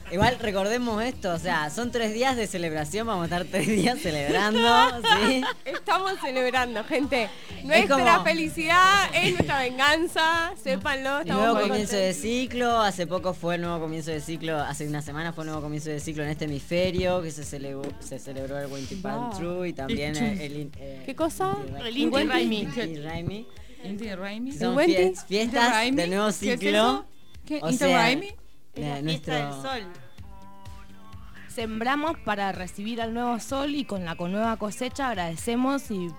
S10: Igual recordemos esto, o sea, son tres días de celebración, vamos a estar tres días celebrando, ¿sí?
S6: Estamos celebrando, gente.
S10: Es
S6: Nuestra
S10: como-
S6: felicidad es nuestra venganza. Sépanlo, estamos
S10: Nuevo comienzo de ciclo, hace poco fue el nuevo comienzo de ciclo, hace una semana fue el nuevo comienzo de ciclo en este hemisferio, que se celebró, se celebró el Palm
S6: Wow.
S10: True y también el, el, eh,
S6: ¿Qué cosa?
S5: El Inti Raimi.
S10: Inti Raimi.
S5: Inti Raimi.
S10: Son fiestas del nuevo
S5: ¿Qué es
S10: ciclo.
S5: eso? ¿Qué?
S10: O
S5: ¿Inti
S10: sea,
S7: La
S10: nuestro-
S7: fiesta del sol. Sembramos para recibir al nuevo sol y con la con nueva cosecha agradecemos y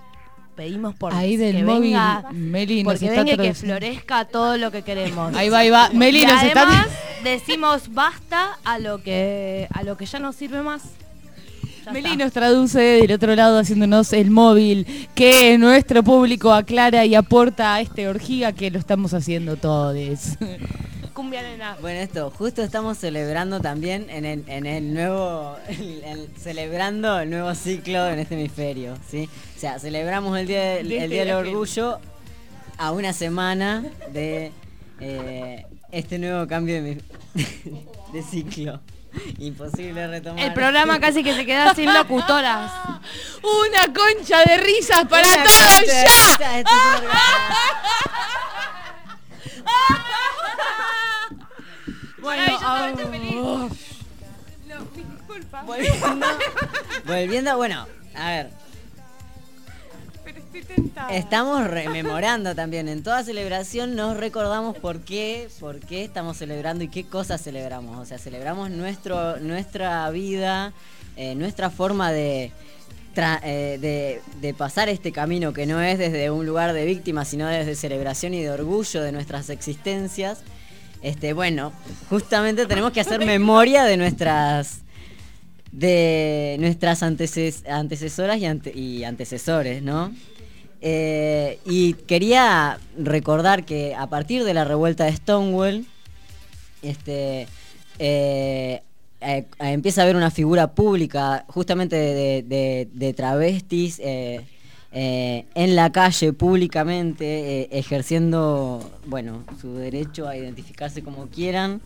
S7: pedimos por
S5: Ahí del
S7: que
S5: móvil,
S7: venga,
S5: Meli nos
S7: porque
S5: está
S7: venga que florezca todo lo que queremos.
S5: Ahí va, ahí va. Meli
S7: y
S5: nos está-
S7: además decimos basta a lo que a lo que ya no sirve más. Ya
S5: Meli
S7: está.
S5: nos traduce del otro lado haciéndonos el móvil que nuestro público aclara y aporta a este orgía que lo estamos haciendo todos.
S7: Cumbia nena.
S10: Bueno, esto, justo estamos celebrando también en el, en el nuevo, el- el- celebrando el nuevo ciclo en este hemisferio, ¿sí? O sea, celebramos el Día
S5: De
S10: el
S5: este
S10: día del. Orgullo a una semana de eh, este nuevo cambio de, mi- de ciclo. Imposible retomar.
S7: El programa casi que se queda sin locutoras.
S5: Una concha de risas para
S10: Una
S5: todos ya. Bueno, ah,
S6: feliz. No, disculpa.
S10: Volviendo, volviendo, bueno, a ver,
S6: Pero estoy tentada.
S10: Estamos rememorando también. En toda celebración nos recordamos por qué, por qué estamos celebrando y qué cosas celebramos. O sea, celebramos nuestro, nuestra vida, eh, nuestra forma de, eh, de, pasar este camino que no es desde un lugar de víctima, sino desde celebración y de orgullo de nuestras existencias. Este, bueno, justamente tenemos que hacer memoria de nuestras de nuestras anteces- antecesoras y, ante- y antecesores, ¿no? Eh, y quería recordar que a partir de la revuelta de Stonewall, este, eh, eh, empieza a haber una figura pública justamente de, travestis eh, eh, en la calle públicamente, eh, ejerciendo, bueno, su derecho a identificarse como quieran.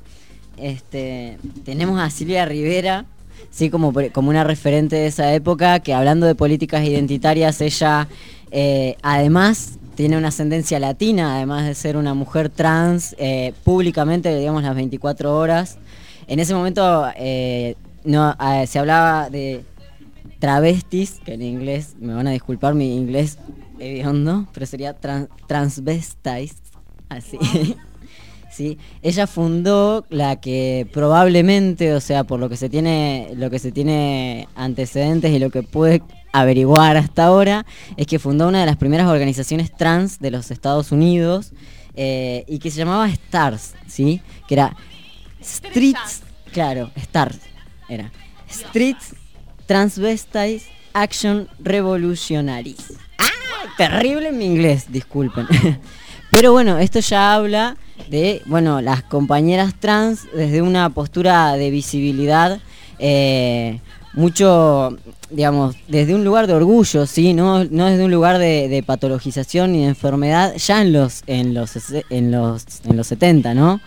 S10: Este, tenemos a Silvia Rivera, sí, como, como una referente de esa época, que hablando de políticas identitarias, ella eh, además tiene una ascendencia latina, además de ser una mujer trans, eh, públicamente, digamos, las 24 horas. En ese momento eh, se hablaba de travestis, que en inglés, me van a disculpar mi inglés hediondo, pero sería tran- transvestis, así. Sí, ella fundó la que probablemente, o sea, por lo que se tiene, lo que se tiene antecedentes y lo que puede averiguar hasta ahora, es que fundó una de las primeras organizaciones trans de los Estados Unidos eh, y que se llamaba STARS, ¿sí? Que era Streets, claro, STARS era Streets Transvestites Action Revolutionaries. ¡Ah! Terrible mi inglés, disculpen. Pero bueno, esto ya habla de, bueno, las compañeras trans desde una postura de visibilidad, eh, mucho, digamos, desde un lugar de orgullo, ¿sí? No, no desde un lugar de, de patologización ni de enfermedad, ya en los, en los, en los, en los 70, ¿no?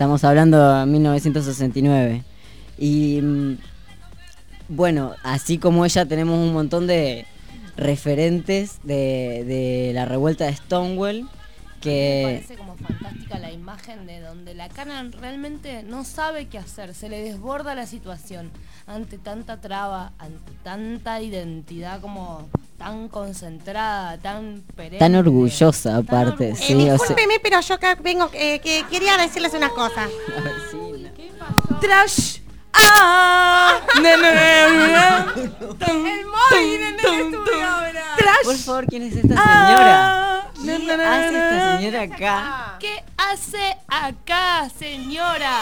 S10: Estamos hablando de 1969. Y mm, bueno, así como ella tenemos un montón de referentes de, de la revuelta de Stonewall.
S7: Me parece como fantástica la imagen de donde la cana realmente no sabe qué hacer, se le desborda la situación ante tanta traba, ante tanta identidad como tan concentrada, tan perenne.
S10: tan orgullosa aparte,
S16: Eh,
S10: sí, o sea,
S16: discúlpeme, pero yo acá vengo, eh, que quería decirles unas cosas.
S5: Trash. Ah, na, na, na, na.
S6: El móvil en el estudio ahora.
S10: por favor, ¿quién es esta
S5: Ah,
S10: señora? ¿Qué hace esta señora acá?
S7: ¿Qué hace acá, señora?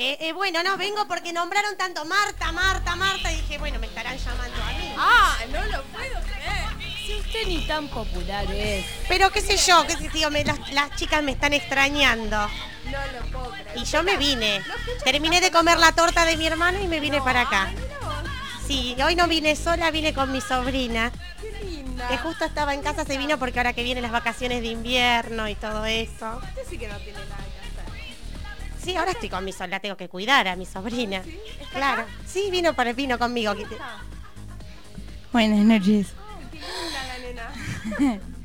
S16: Eh, eh, bueno, no, vengo porque nombraron tanto Marta, Marta, Marta, y dije, bueno, me estarán llamando a mí.
S6: Ah, no lo puedo creer.
S7: Si usted ni tan popular es.
S16: Pero qué sé yo, qué sé yo, me- las, las chicas me están extrañando.
S6: No lo puedo creer.
S16: Y yo me vine. Terminé de comer la torta de mi hermana y me vine para acá. Sí, hoy no vine sola, vine con mi sobrina.
S6: Qué linda.
S16: Que justo estaba en casa, se vino porque ahora que vienen las vacaciones de invierno y todo eso.
S6: Usted sí que no tiene nada.
S16: Sí, ahora estoy con mi sola, tengo que cuidar a mi sobrina. Claro. Sí, vino para vino conmigo.
S5: Buenas noches.
S6: Qué linda la nena.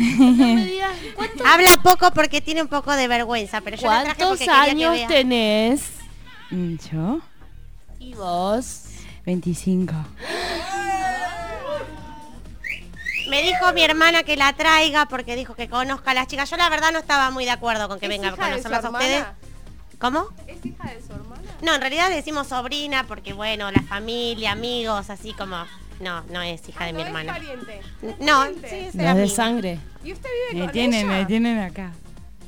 S7: No me digas, ¿cuántos,
S16: Habla poco porque tiene un poco de vergüenza, pero yo la traje
S7: cuántos
S16: porque que
S7: años
S16: vea.
S7: tenés?
S5: Mm, ¿Yo?
S7: ¿Y vos?
S5: 25.
S16: Me dijo mi hermana que la traiga porque dijo que conozca a las chicas. Yo la verdad no estaba muy de acuerdo con que
S6: ¿Es
S16: venga a conocerlas a ustedes. ¿Cómo?
S6: ¿Es hija de su hermana?
S16: No, en realidad decimos sobrina porque bueno, la familia, amigos, así como. No, no es hija de mi
S6: ¿No
S16: hermana.
S6: es pariente?
S16: No, sí, es
S7: No es de sangre.
S6: ¿Y usted vive
S5: Me
S6: con
S5: tienen,
S6: ella?
S5: me tienen acá.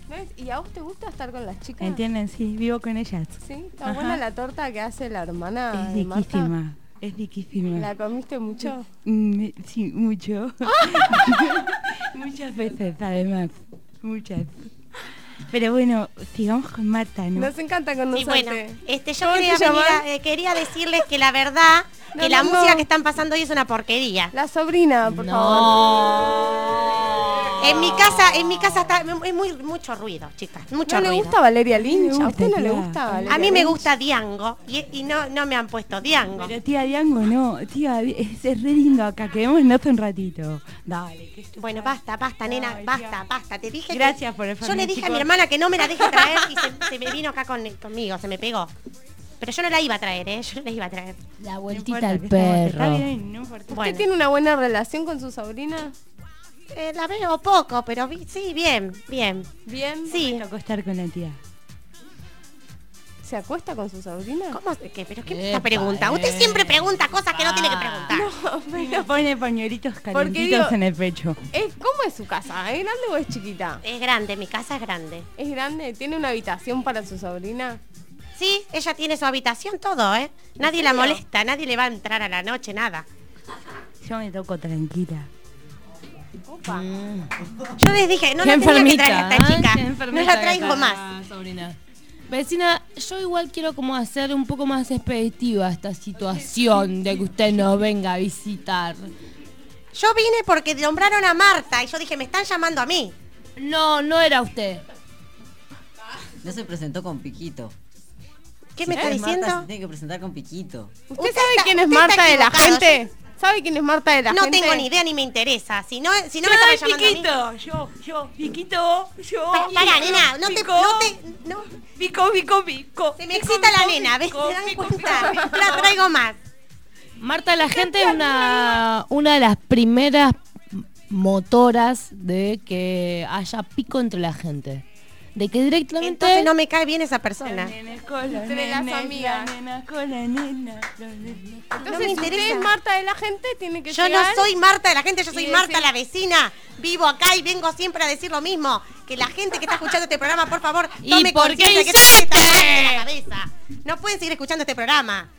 S6: ¿No es- ¿Y a vos te gusta estar con las chicas?
S5: ¿Me tienen? Sí, vivo con ellas.
S6: Sí, está
S5: Ajá.
S6: buena la torta que hace la hermana
S5: Es
S6: de Marta.
S5: riquísima. Es riquísima.
S6: ¿La comiste mucho?
S5: Mm, Sí, mucho. Muchas veces, además. Muchas. Pero bueno, sigamos con Marta, ¿no?
S6: Nos encanta
S16: Sí,
S6: conocerte.
S16: bueno, este, yo
S6: ¿Cómo
S16: quería, venir a- eh, quería decirles que la verdad,
S6: No,
S16: que la
S6: no,
S16: música que están pasando hoy es una porquería.
S6: La sobrina, por favor.
S16: En mi casa, en mi casa está es muy mucho ruido, chicas, mucho
S6: ¿No le gusta Valeria Lynch? ¿A usted no le gusta Valeria
S16: A mí me
S6: Lynch?
S16: gusta Diango y, y no, no me han puesto Diango.
S5: Pero tía Diango, no. Tía, es, es re lindo acá. Quedémonos un ratito. Dale. que esto-
S16: Bueno, basta, basta, nena,
S5: Ay,
S16: basta,
S5: tía.
S16: basta. Te dije que-
S5: Gracias por el
S16: Yo le dije a mi hermana que no me la deje traer y se, se me vino acá con, conmigo, se me pegó. Pero yo no la iba a traer, ¿eh? Yo no la iba a traer.
S7: La
S5: No
S7: vueltita
S5: importa,
S7: al
S5: que estamos- Está
S7: perro.
S5: bien, no importa.
S6: ¿Usted
S16: Bueno,
S6: tiene una buena relación con su sobrina?
S16: Eh, la veo poco, pero vi- sí, bien, bien.
S6: ¿Bien?
S16: Sí.
S5: Me tocó estar con la tía.
S6: ¿Se acuesta con su sobrina?
S16: ¿Cómo? se- ¿Qué? ¿Pero qué
S7: Epa,
S16: esa pregunta? Usted
S7: eh.
S16: siempre pregunta cosas que no tiene que preguntar.
S5: Me pone pañuelitos calentitos
S6: digo-
S5: en el pecho.
S6: Es- ¿Cómo es su casa? ¿Es grande o es chiquita?
S16: Es grande, mi casa es grande.
S6: ¿Es grande? ¿Tiene una habitación para su sobrina?
S16: Sí, ella tiene su habitación, todo, ¿eh? Nadie la molesta, nadie le va a entrar a la noche, nada.
S5: Yo me toco tranquila.
S6: Opa.
S16: Yo les dije, no la tenía que traer a esta
S7: ¿eh?
S16: chica. No la traigo más.
S7: sobrina. Vecina, yo igual quiero como hacer un poco más expeditiva esta situación de que usted nos venga a visitar.
S16: Yo vine porque nombraron a Marta y yo dije, me están llamando a mí.
S7: No, no era usted.
S10: No se presentó con Piquito.
S16: ¿Qué me está
S10: Marta,
S16: diciendo?
S10: se tiene que presentar con Piquito.
S6: ¿Usted,
S16: Usted
S6: sabe
S16: está-
S6: quién es Marta de la gente? ¿Sabe quién es Marta de la
S16: No
S6: gente?
S16: tengo ni idea ni me interesa. Si no, si no
S5: yo
S16: me
S5: soy
S16: estaban llamando a mí.
S5: Piquito. Yo, yo, Piquito. Yo.
S16: Pa- Pará, nena, no te,
S5: Pico.
S16: no te, no,
S5: Pico, pico, pico.
S16: se me
S5: Pico,
S16: excita la nena, ¿ves?
S5: pico,
S16: ¿Se dan cuenta?
S5: pico, pico.
S16: La traigo más.
S7: Marta, la gente es una, una de las primeras motoras de que haya pico entre la gente. De que directamente...
S16: Entonces no me cae bien esa persona.
S6: Entre las amigas.
S16: No
S6: Entonces, usted es Marta de la gente, tiene que
S16: Yo no soy Marta de la gente, yo soy
S6: y
S16: Marta
S6: decir-
S16: la vecina. Vivo acá y vengo siempre a decir lo mismo. Que la gente que está escuchando este programa, por favor,
S7: ¿Y
S16: tome
S7: por qué
S16: de que esta gente está mal de la cabeza. No pueden seguir escuchando este programa.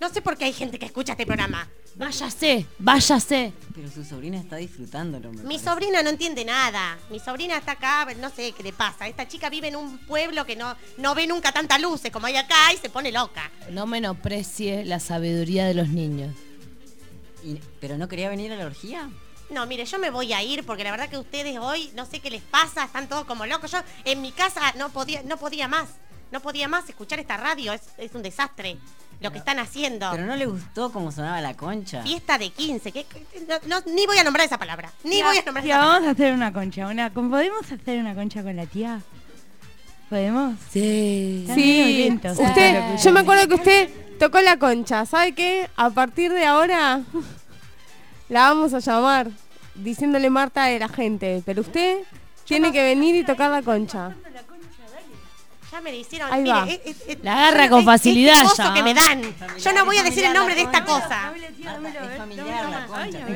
S16: No sé por qué hay gente que escucha este programa.
S7: Váyase, váyase.
S10: Pero su sobrina está disfrutándolo. me
S16: Mi
S10: parece.
S16: sobrina no entiende nada. Mi sobrina está acá, no sé qué le pasa. Esta chica vive en un pueblo que no, no ve nunca tantas luces como hay acá y se pone loca.
S7: No menosprecie la sabiduría de los niños.
S10: Y- ¿Pero no quería venir a la orgía?
S16: No, mire, yo me voy a ir porque la verdad que ustedes hoy no sé qué les pasa, están todos como locos. Yo en mi casa no podía, no podía más, no podía más escuchar esta radio, es, es un desastre lo que están haciendo.
S10: Pero no le gustó cómo sonaba la concha.
S16: Fiesta de 15, que, que- no, no- ni voy a nombrar esa palabra, ni
S5: Tía,
S16: voy a nombrar
S5: tía,
S16: esa
S5: vamos
S16: palabra.
S5: a hacer una concha. Una, ¿Podemos hacer una concha con la tía? ¿Podemos?
S6: Sí. Sí.
S5: lentos,
S6: Usted, yo me acuerdo que usted tocó la concha. ¿Sabe qué? A partir de ahora la vamos a llamar diciéndole Marta de la gente. Pero usted tiene que venir y tocar la concha.
S16: Ya me lo hicieron.
S6: Ahí
S16: mire,
S6: va.
S16: es- es- es-
S7: La agarra
S16: es-
S7: con
S16: es-
S7: facilidad
S16: este
S7: ya.
S16: que me dan. Yo no voy a decir el nombre de esta cosa.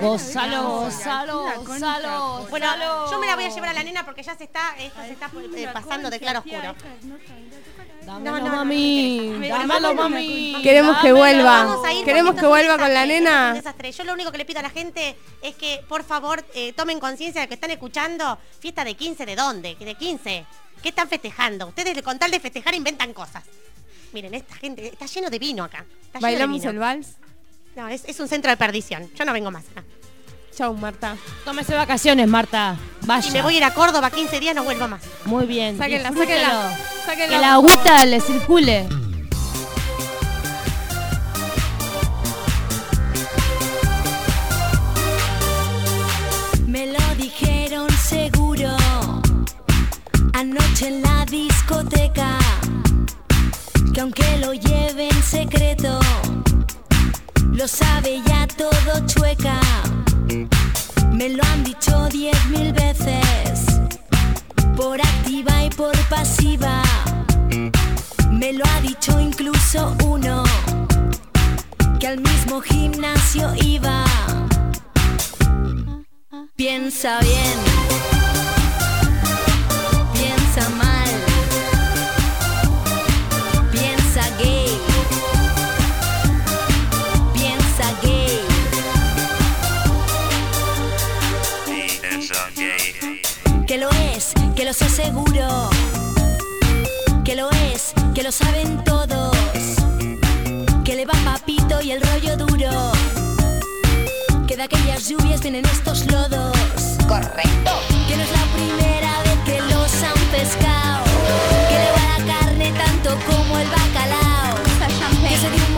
S7: Gozalo, gozalo, gozalo.
S16: Bueno, yo me la voy a llevar a la nena porque ya se está, esto se está eh, pasando de claro oscuro.
S7: Dámelo, mami. Dámelo, mami.
S6: Queremos que vuelva.
S16: Vamos a ir
S6: Queremos que vuelva con la nena.
S16: desastre. Yo lo único que le pido a la gente es que, por favor, eh, tomen conciencia de que están escuchando fiesta de 15, ¿de dónde? ¿De 15? ¿Qué están festejando? Ustedes con tal de festejar inventan cosas. Miren, esta gente está lleno de vino acá. Está lleno de
S6: ¿Bailamos
S16: vino.
S6: el vals?
S16: No, es, es un centro de perdición. Yo no vengo más acá.
S6: Chau, Marta.
S7: Tómese vacaciones, Marta. Vaya.
S16: Y me voy a ir a Córdoba 15 días, no vuelvo más.
S7: Muy bien.
S6: Sáquenla, sáquenla. Sáquenla.
S7: Que la agüita le circule.
S9: Me lo dijeron seguro anoche en la discoteca que aunque lo lleve en secreto lo sabe ya todo chueca. Me lo han dicho diez mil veces por activa y por pasiva. Me lo ha dicho incluso uno que al mismo gimnasio iba. Piensa bien, que lo sé seguro, que lo es, que lo saben todos, que le va papito y el rollo duro que de aquellas lluvias vienen estos lodos. Correcto. Que no es la primera vez que los han pescado. Que le va la carne tanto como el bacalao. Que se dio un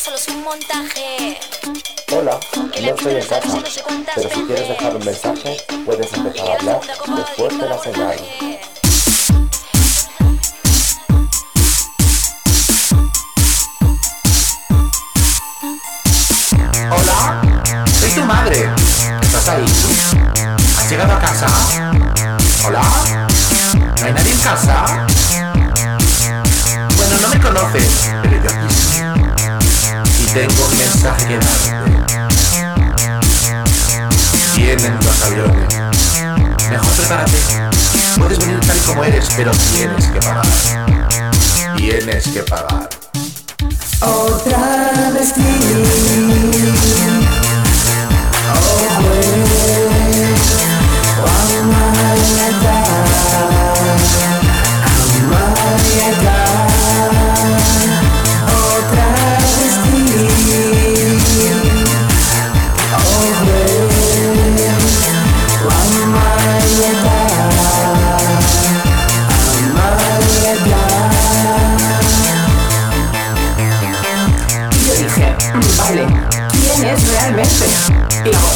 S9: solo es un montaje.
S17: Hola, no estoy en casa, pero si quieres dejar un mensaje, puedes empezar a hablar después de la señal.
S18: Hola, soy tu madre. ¿Estás ahí? ¿Has llegado a casa? Hola, ¿no hay nadie en casa? Bueno, no me conoces, tengo un mensaje. Vienen los aviones. Mejor prepárate. Puedes venir tal como eres, pero tienes que pagar. Tienes que pagar.
S11: Otra vez
S18: Y yo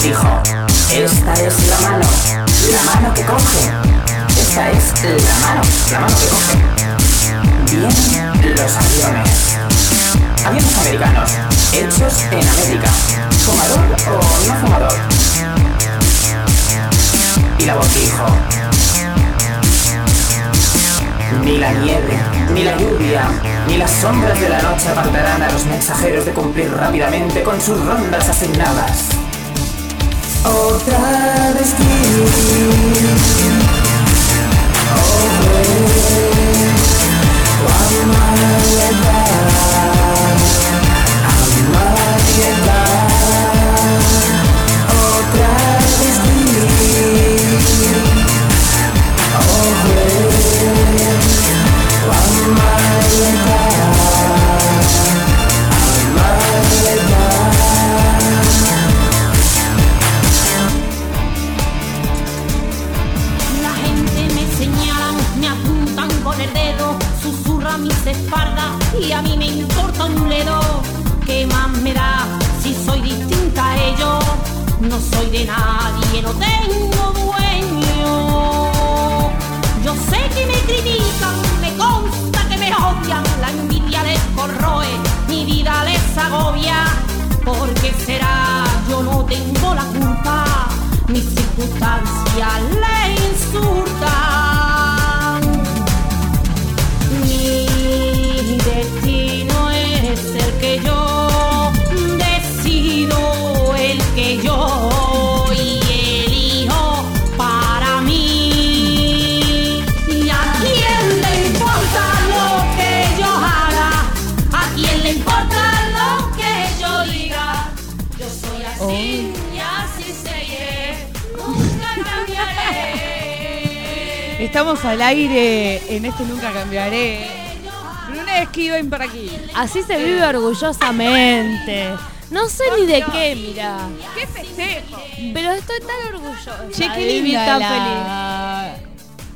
S18: Dijo, esta es la mano, la mano que coge. Esta es la mano, la mano que coge. Vienen los aviones. Aviones americanos, hechos en América. ¿Fumador o no fumador? Y la voz dijo, Ni la nieve, ni la lluvia, ni las sombras de la noche apartarán a los mensajeros de cumplir rápidamente con sus rondas asignadas. Otra vez
S19: Así
S7: se vive orgullosamente. No sé ni de qué, mira.
S6: ¡Qué festejo!
S7: Pero estoy tan orgullosa.
S5: Che,
S7: de
S5: qué
S7: vivir
S5: linda
S7: tan
S5: la,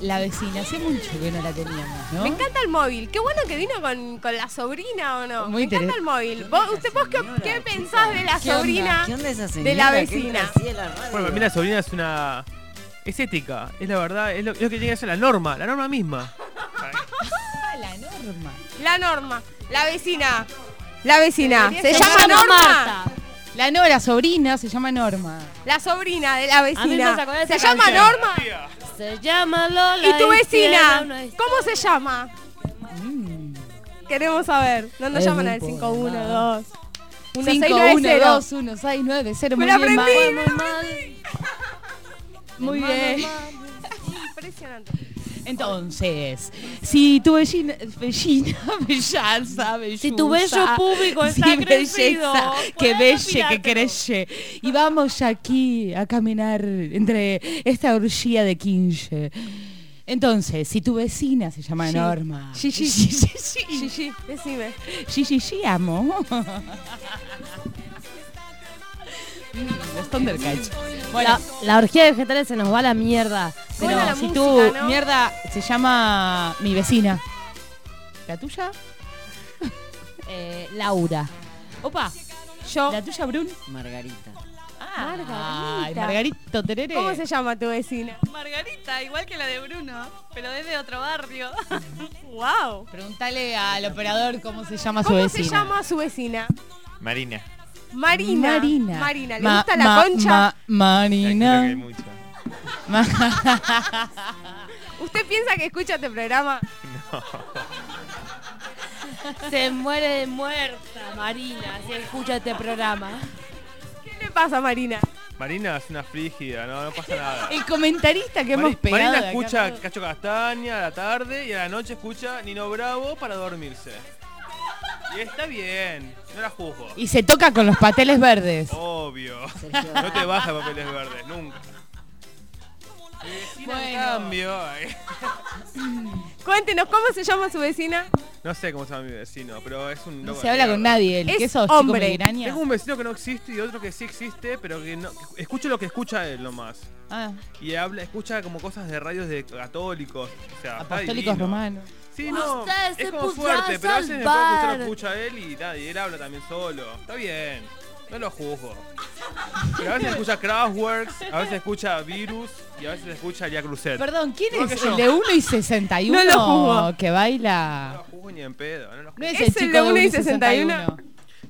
S5: la vecina. Hace mucho que no la teníamos, ¿no?
S6: Me encanta el móvil. Qué bueno que vino con, con la sobrina o no.
S5: Muy
S6: Me encanta el móvil. ¿Vos, ¿Usted vos qué, qué pensás de la sobrina
S10: ¿Qué onda esa
S6: de la vecina?
S10: la?
S20: Bueno, para mí la sobrina es una. Es ética, es la verdad, es lo, es lo que tiene que ser la norma, la norma misma.
S5: la norma.
S6: La norma. La vecina. La vecina. ¿Se llama
S5: Norma? Marta. La no, la sobrina se llama Norma.
S6: La sobrina de la vecina. ¿Se llama
S7: canción.
S6: Norma?
S7: Se llama Lola.
S6: ¿Y tu vecina? ¿Cómo se llama? Queremos saber. No nos
S5: Es
S6: llaman al
S5: poema.
S6: 512.
S5: 5121690.
S6: Me lo aprendí.
S5: mal. Muy bien.
S6: Impresionante.
S5: Entonces, si tu vecina, vecina, bellaza,
S7: Si tu bello público está
S5: sí,
S7: crecido,
S5: belleza, que belle, que crece. Y vamos aquí a caminar entre esta orgía de 15. Entonces, si tu vecina se llama
S6: Sí.
S5: Norma.
S6: Sí, sí,
S5: sí,
S6: sí.
S5: sí,
S6: Sí, sí, decime.
S5: sí, sí, sí, amo. Mm, Los Thundercats. Bueno,
S7: La, la orgía de vegetales se nos va a la mierda.
S5: pero
S6: la
S5: si
S6: música,
S5: mierda se llama mi vecina. ¿La tuya?
S7: Eh, Laura.
S5: Opa,
S6: Yo.
S5: ¿la tuya, Brun?
S10: Margarita.
S5: Ay, Margarito Terere.
S6: ¿Cómo se llama tu vecina?
S5: Margarita, igual que la de Bruno, pero es de otro barrio.
S6: wow.
S5: Pregúntale al operador cómo se llama su
S6: ¿Cómo
S5: vecina.
S6: se llama su vecina?
S20: Marina.
S6: Marina.
S5: Marina.
S6: Marina. ¿Le
S5: Ma-
S6: gusta la
S5: ma-
S6: concha?
S5: ma- Marina.
S20: Creo que hay mucho.
S6: ¿Usted piensa que escucha este programa?
S20: No.
S7: Se muere de muerta, Marina, si escucha este programa.
S6: ¿Qué le pasa, Marina?
S20: Marina es una frígida, no, no pasa nada.
S5: El comentarista que
S20: Mari-
S5: hemos pegado.
S20: Marina
S5: acá.
S20: escucha Cacho Castaña a la tarde y a la noche escucha Nino Bravo para dormirse. Y está bien, no la juzgo.
S5: Y se toca con los pateles verdes.
S20: Obvio. No te baja papeles verdes, nunca. Mi vecina, en cambio,
S6: Cuéntenos, ¿cómo se llama su vecina?
S20: no sé cómo se llama mi vecino, pero es un
S5: No se habla con nadie. El
S6: Es
S5: sos,
S6: hombre.
S5: chico migraña.
S20: Tengo un vecino que no existe y otro que sí existe, pero que no. que escucho lo que escucha él nomás.
S5: Ah,
S20: Y habla, escucha como cosas de radios de católicos. O sea, está
S5: apostólicos
S20: divino.
S5: romanos.
S20: Sí, no,
S7: Usted se
S20: es como fuerte,
S7: a
S20: pero a veces puede gustar lo escucha él y, nada, y él habla también solo. Está bien, no lo juzgo. Pero a veces escucha Kraftwerks, a veces escucha Virus y a veces escucha Lia Cruzet.
S5: Perdón, ¿quién es
S20: que yo.
S5: el de 1 y 61
S6: No lo juzgo.
S5: que
S20: No
S5: baila?
S20: lo juzgo ni en pedo, no lo juzgo.
S5: No es,
S6: ¿Es
S5: el
S6: el
S5: chico
S6: de
S5: de
S6: 1 y
S5: 1 y 61.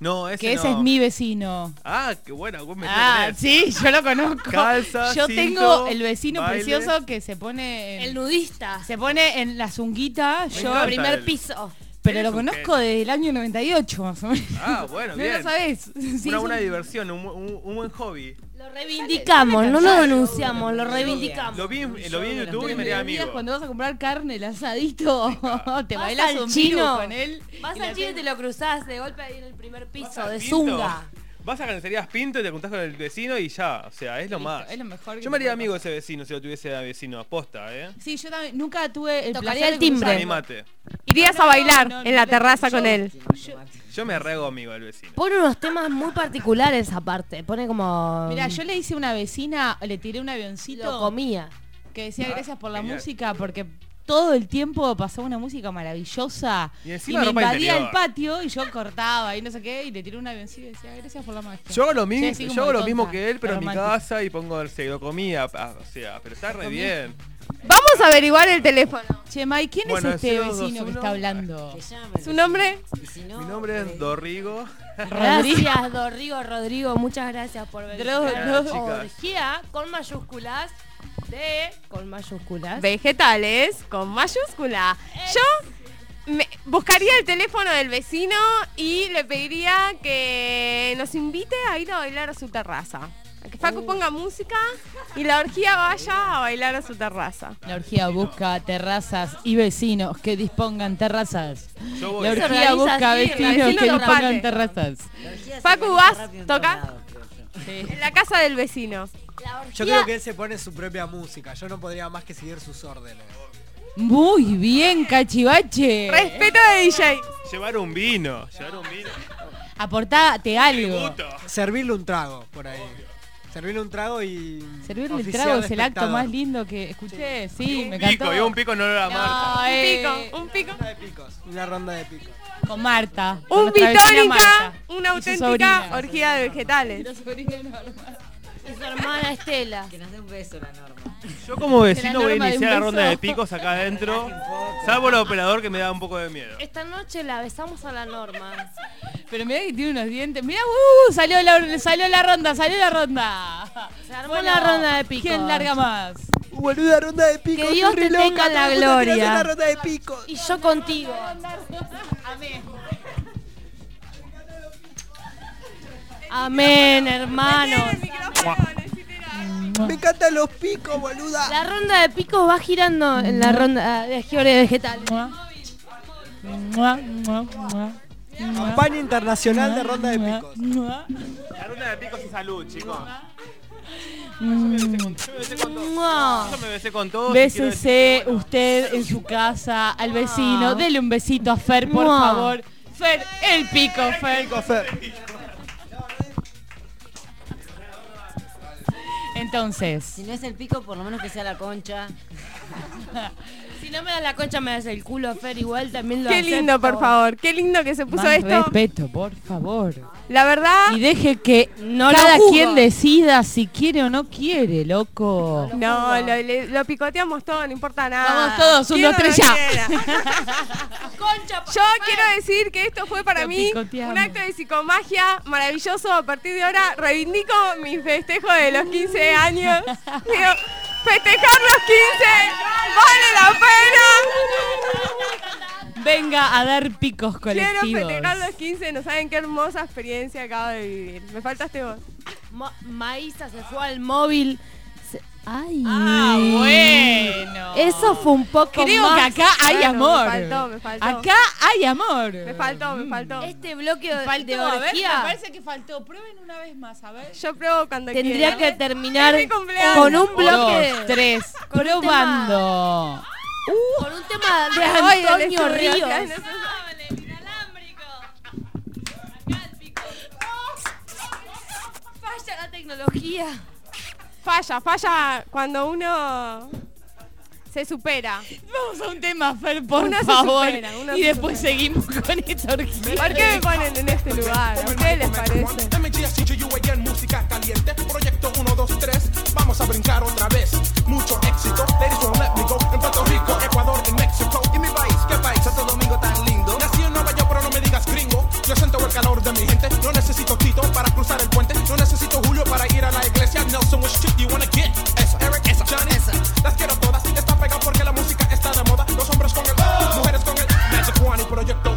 S20: No, ese
S5: que ese
S20: no.
S5: es mi vecino.
S20: Ah, qué bueno, vos me
S5: Ah,
S20: tenés.
S5: sí, yo lo conozco.
S20: Calza,
S5: yo
S20: cinto,
S5: tengo el vecino
S20: baile.
S5: precioso que se pone. en-
S7: El nudista.
S5: Se pone en la zunguita.
S20: Me
S5: Yo,
S7: Primer
S20: él.
S7: piso.
S5: pero lo conozco desde el año 98, más o menos.
S20: Ah, bueno,
S5: no
S20: bien.
S5: lo sabés. Sí,
S20: una buena
S5: un-
S20: diversión, un, un- un buen hobby.
S7: Lo reivindicamos, no lo denunciamos, lo reivindicamos.
S20: Lo vi, en- lo vi en YouTube y me haría amigo.
S5: cuando vas a comprar carne, el asadito, te
S7: Vas
S5: bailas
S7: al
S5: un
S7: chino.
S5: con él.
S7: Vas
S5: y la
S7: al chino y te lo cruzás de golpe ahí en el primer piso, de
S20: Pinto.
S7: zunga.
S20: Vas a carnicerías Pinto y te juntás con el vecino y ya. O sea, es lo
S5: Listo,
S20: más.
S5: es lo mejor que
S20: Yo me haría amigo de ese vecino si lo tuviese de vecino. Aposta, ¿eh?
S5: Sí, yo también nunca tuve el
S7: Tocaría
S5: placer
S7: el
S5: de
S7: timbre.
S5: cruzar-
S20: Animate.
S6: Irías a bailar en la terraza con él.
S20: Yo me rego amigo del vecino.
S7: Pone unos temas muy particulares aparte. Pone como.
S5: Mira, yo le hice a una vecina, le tiré un avioncito.
S7: Lo comía.
S5: Que decía gracias por la
S20: genial.
S5: música, porque todo el tiempo pasaba una música maravillosa.
S20: Y
S5: Y,
S20: encima
S5: me invadía el patio y yo cortaba y no sé qué, y le tiré un avioncito y decía gracias por la magia.
S20: Yo hago lo mismo, yo hago lo mismo que él, pero en mi casa y pongo el se lo comía. O sea, pero está re bien.
S6: Vamos a averiguar el teléfono.
S5: Che, Mai, ¿quién
S20: Bueno,
S5: es este
S20: 0221.
S5: vecino que está hablando?
S6: ¿Su nombre?
S20: Mi nombre es Dorrigo.
S7: Gracias, Rodrigo, Rodrigo. Muchas gracias por venir. Orgía con mayúsculas de. con mayúsculas.
S6: Vegetales con mayúscula. Yo me- buscaría el teléfono del vecino y le pediría que nos invite a ir a bailar a su terraza. A que Facu ponga música y la orgía vaya a bailar a su terraza.
S5: La orgía busca terrazas y vecinos que dispongan terrazas. La orgía busca vecinos
S6: vecino
S5: que dispongan terrazas.
S6: Facu, vas, toca en la casa del vecino.
S12: Yo creo que él se pone su propia música. Yo no podría más que seguir sus órdenes.
S5: Muy bien, cachivache.
S6: Respeto de DJ.
S20: Llevar un vino. Llevar un vino.
S5: Aportate algo.
S12: Servirle un trago por ahí. Servirle un trago y.
S5: Servirle el trago es el acto más lindo que escuché. Sí,
S20: un
S5: me
S20: pico,
S5: encantó.
S20: y un pico no era Marta.
S6: Un
S5: eh,
S6: pico, un pico.
S12: Ronda de picos. Una ronda de picos.
S5: Con Marta. con
S6: Un
S5: Marta.
S6: una auténtica orgía de vegetales.
S5: Y
S7: su hermana Estela.
S10: Que nos dé un beso la norma.
S20: Yo como vecino voy a
S5: norma de un
S20: iniciar la ronda de picos acá adentro. Salvo el operador que me da un poco de miedo.
S7: Esta noche la besamos a la Norma.
S5: Pero mirá que tiene unos dientes. Mirá, uh, salió la, salió la ronda, salió la ronda.
S7: Se armó la ronda de picos.
S5: ¿Quién larga más?
S12: Boluda ronda de picos.
S7: Que Dios te tenga en la gloria.
S12: ronda de picos.
S7: Y yo contigo. Amén, hermanos.
S12: Me encantan los picos, boluda.
S7: La ronda de picos va girando en la ronda de Giore Vegetal.
S12: Campaña internacional de ronda de picos.
S20: La ronda de picos y salud, chicos. Yo me besé con. Yo me besé con todos. y quiero decir
S5: Bésese usted en su casa al vecino.
S7: Ah.
S5: Dele un besito a Fer, por favor. Fer, el pico, Fer.
S12: Pico, Fer.
S5: Entonces,
S10: Si no es el pico, por lo menos que sea la concha.
S7: Si no me das la concha, me das el culo, Fer. Igual también lo
S6: Qué
S7: acepto.
S6: lindo, por favor. Qué lindo que se puso
S5: más
S6: esto.
S5: respeto, por favor.
S6: La verdad,
S5: Y deje que
S7: No
S5: cada quien decida si quiere o no quiere, loco.
S6: no, lo, le- lo picoteamos todo, no importa nada.
S5: Vamos todos, un,
S6: Quiera
S5: dos, tres, ya.
S6: quiera.
S7: Concha,
S6: Yo quiero decir que esto fue para
S5: Lo
S6: mí
S5: picoteamos.
S6: un acto de psicomagia maravilloso. A partir de ahora reivindico mi festejo de los 15 años. Digo, festejar los 15 vale la pena.
S5: Venga a dar picos
S6: Quiero
S5: colectivos.
S6: festejar los 15, no saben qué hermosa experiencia acabo de vivir. Me faltaste vos.
S7: Ma- Maísa se fue al móvil. Ay.
S5: Ah, bueno.
S7: Eso fue un poco
S5: Creo
S7: más-
S5: que acá hay
S6: Bueno,
S5: amor.
S6: Me faltó, me faltó.
S5: Acá hay amor.
S6: Me faltó, me faltó.
S7: Este bloque de,
S5: Faltó,
S7: de
S5: a ver, me
S7: orgía
S5: parece que faltó. Prueben una vez más, a ver.
S6: Yo pruebo cuando
S7: tendría
S6: quiera.
S7: que terminar con un bloque
S5: Dos,
S7: de-
S5: tres,
S7: con
S5: probando.
S7: con un tema de Antonio Ríos. Falla la tecnología.
S6: Falla, falla cuando uno se supera.
S5: Vamos a un tema, Fer, por
S6: Uno se
S5: favor.
S6: supera, uno
S5: y
S6: se
S5: después seguimos con esta orgía.
S6: ¿Por qué me ponen en este lugar? ¿A ustedes les parece?
S21: Música caliente, proyecto 1, 2, 3, vamos a brincar otra vez. Mucho éxito, ladies won't let me go. En Puerto Rico, Ecuador y México. ¿Y mi país? ¿Qué país? Santo Domingo tan lindo. Nací en Nueva York, pero no me digas gringo. Yo siento el calor de mi gente.
S13: No necesito Tito para cruzar el puente. No necesito Julio para ir a la iglesia. Nelson, which chick you wanna get? Esa, Eric, esa, Johnny, esa. Las quiero todas. Está pegado porque la música está de moda. Los hombres con el, oh. mujeres con el. Magic One y Proyecto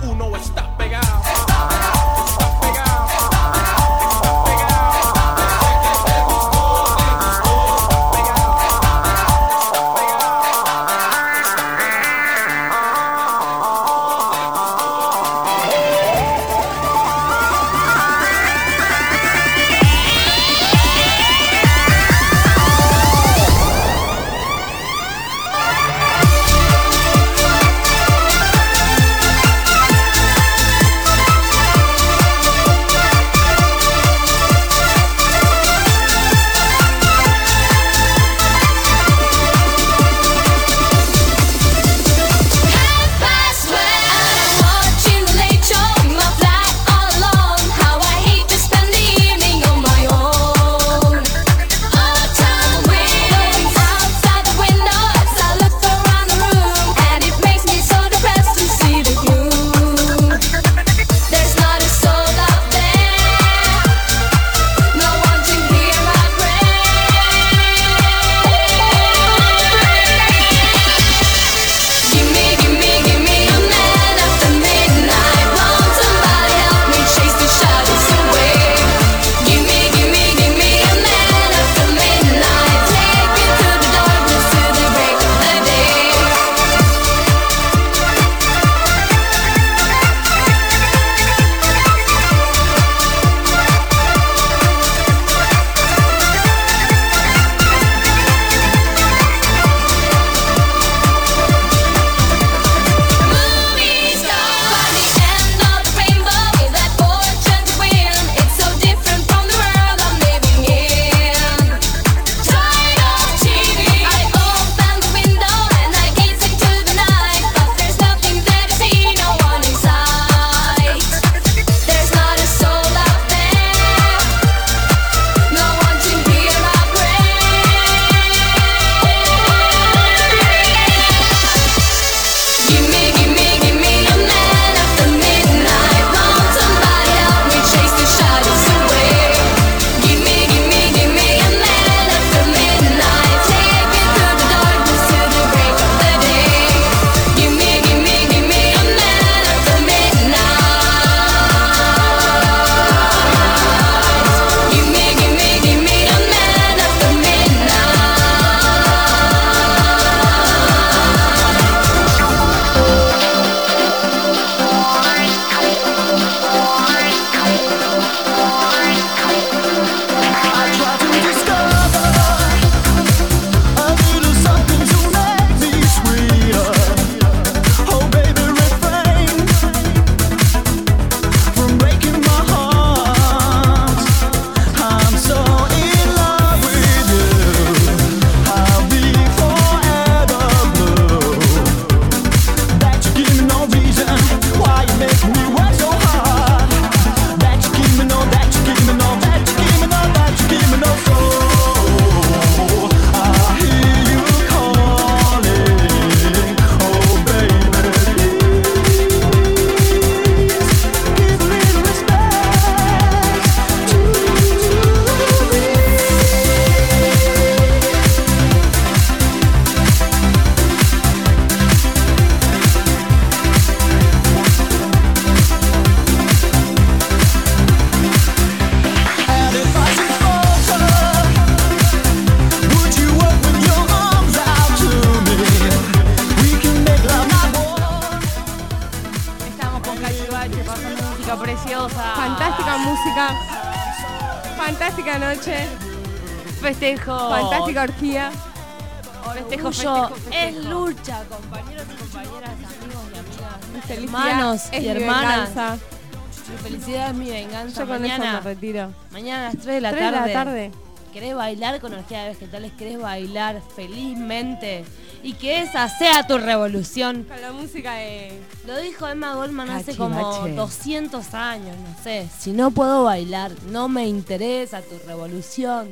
S6: retiro.
S7: Mañana a las 3 de la
S6: 3 tarde. De la
S7: tarde. ¿Querés bailar con energía de vegetales? ¿Querés bailar felizmente? Y que esa sea tu revolución.
S6: Con la música de...
S7: Lo dijo Emma Goldman hace como 200 años, no sé. Si no puedo bailar, no me interesa tu revolución.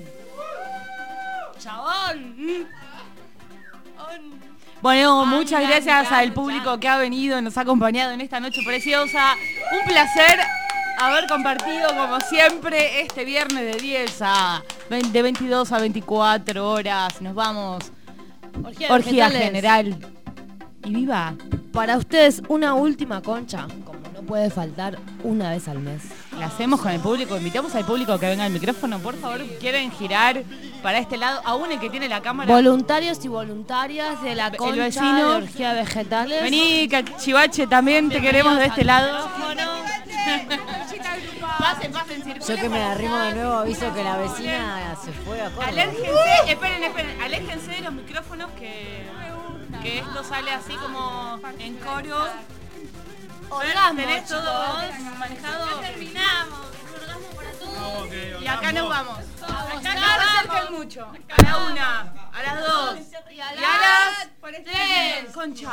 S7: ¡Chabón!
S5: Bueno, ah,
S7: muchas
S5: gracias al público que ha venido, nos ha acompañado en esta noche preciosa. Un placer haber compartido como siempre este viernes de 10 a vein- de 22 a 24 horas. Nos vamos.
S7: Orgía
S5: general. Y viva.
S7: Para ustedes, una última concha, como no puede faltar una vez al mes.
S5: La hacemos con el público. Invitamos al público que venga al micrófono. Por favor, quieren girar para este lado. Aún el que tiene la cámara.
S7: Voluntarios y voluntarias de la
S5: El
S7: concha
S5: vecino.
S7: de orgía vegetales.
S5: Vení, Cachivache, también te queremos de este lado. pasen, pasen, circulen
S10: Yo que me arrimo de nuevo aviso que la vecina se fue a Córdoba.
S5: Aléjense, esperen, esperen, aléjense de los micrófonos que, que esto sale así como en coro.
S7: Orgasmo,
S5: ¿Tenés todo manejado?
S7: terminamos. Orgasmo para todos.
S5: Y acá nos vamos. Acá no acerquen mucho. A la una, a las dos y a las tres. Concha.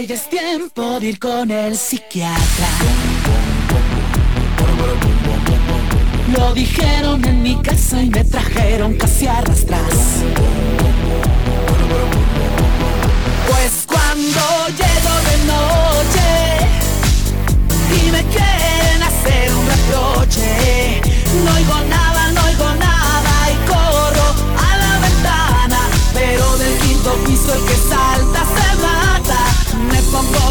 S18: Es tiempo de ir con el psiquiatra. Lo dijeron en mi casa y me trajeron casi a rastras. Pues cuando llego de noche y me quieren hacer un reproche, no oigo nada,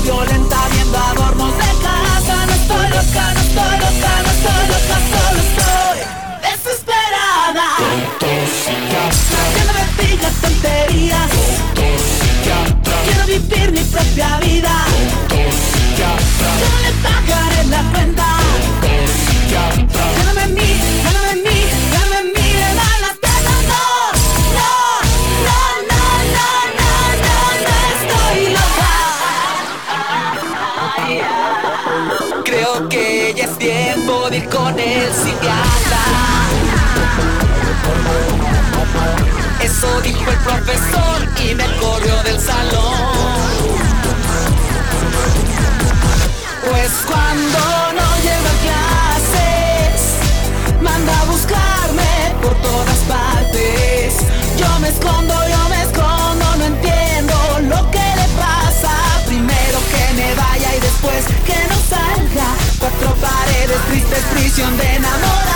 S18: violenta viendo adornos de casa, no estoy loca, no estoy loca, no estoy loca, solo estoy desesperada. Que no me diga tonterías. Quiero vivir mi propia vida. Yo no le pagaré la cuenta. Psiquiatra. Eso dijo el profesor y me corrió del salón. Pues cuando no lleva clases, manda a buscarme por todas partes. Yo me escondo, yo me escondo, no entiendo lo que le pasa. Primero que me vaya y después que no salga. Cuatro paredes, triste prisión de enamorada.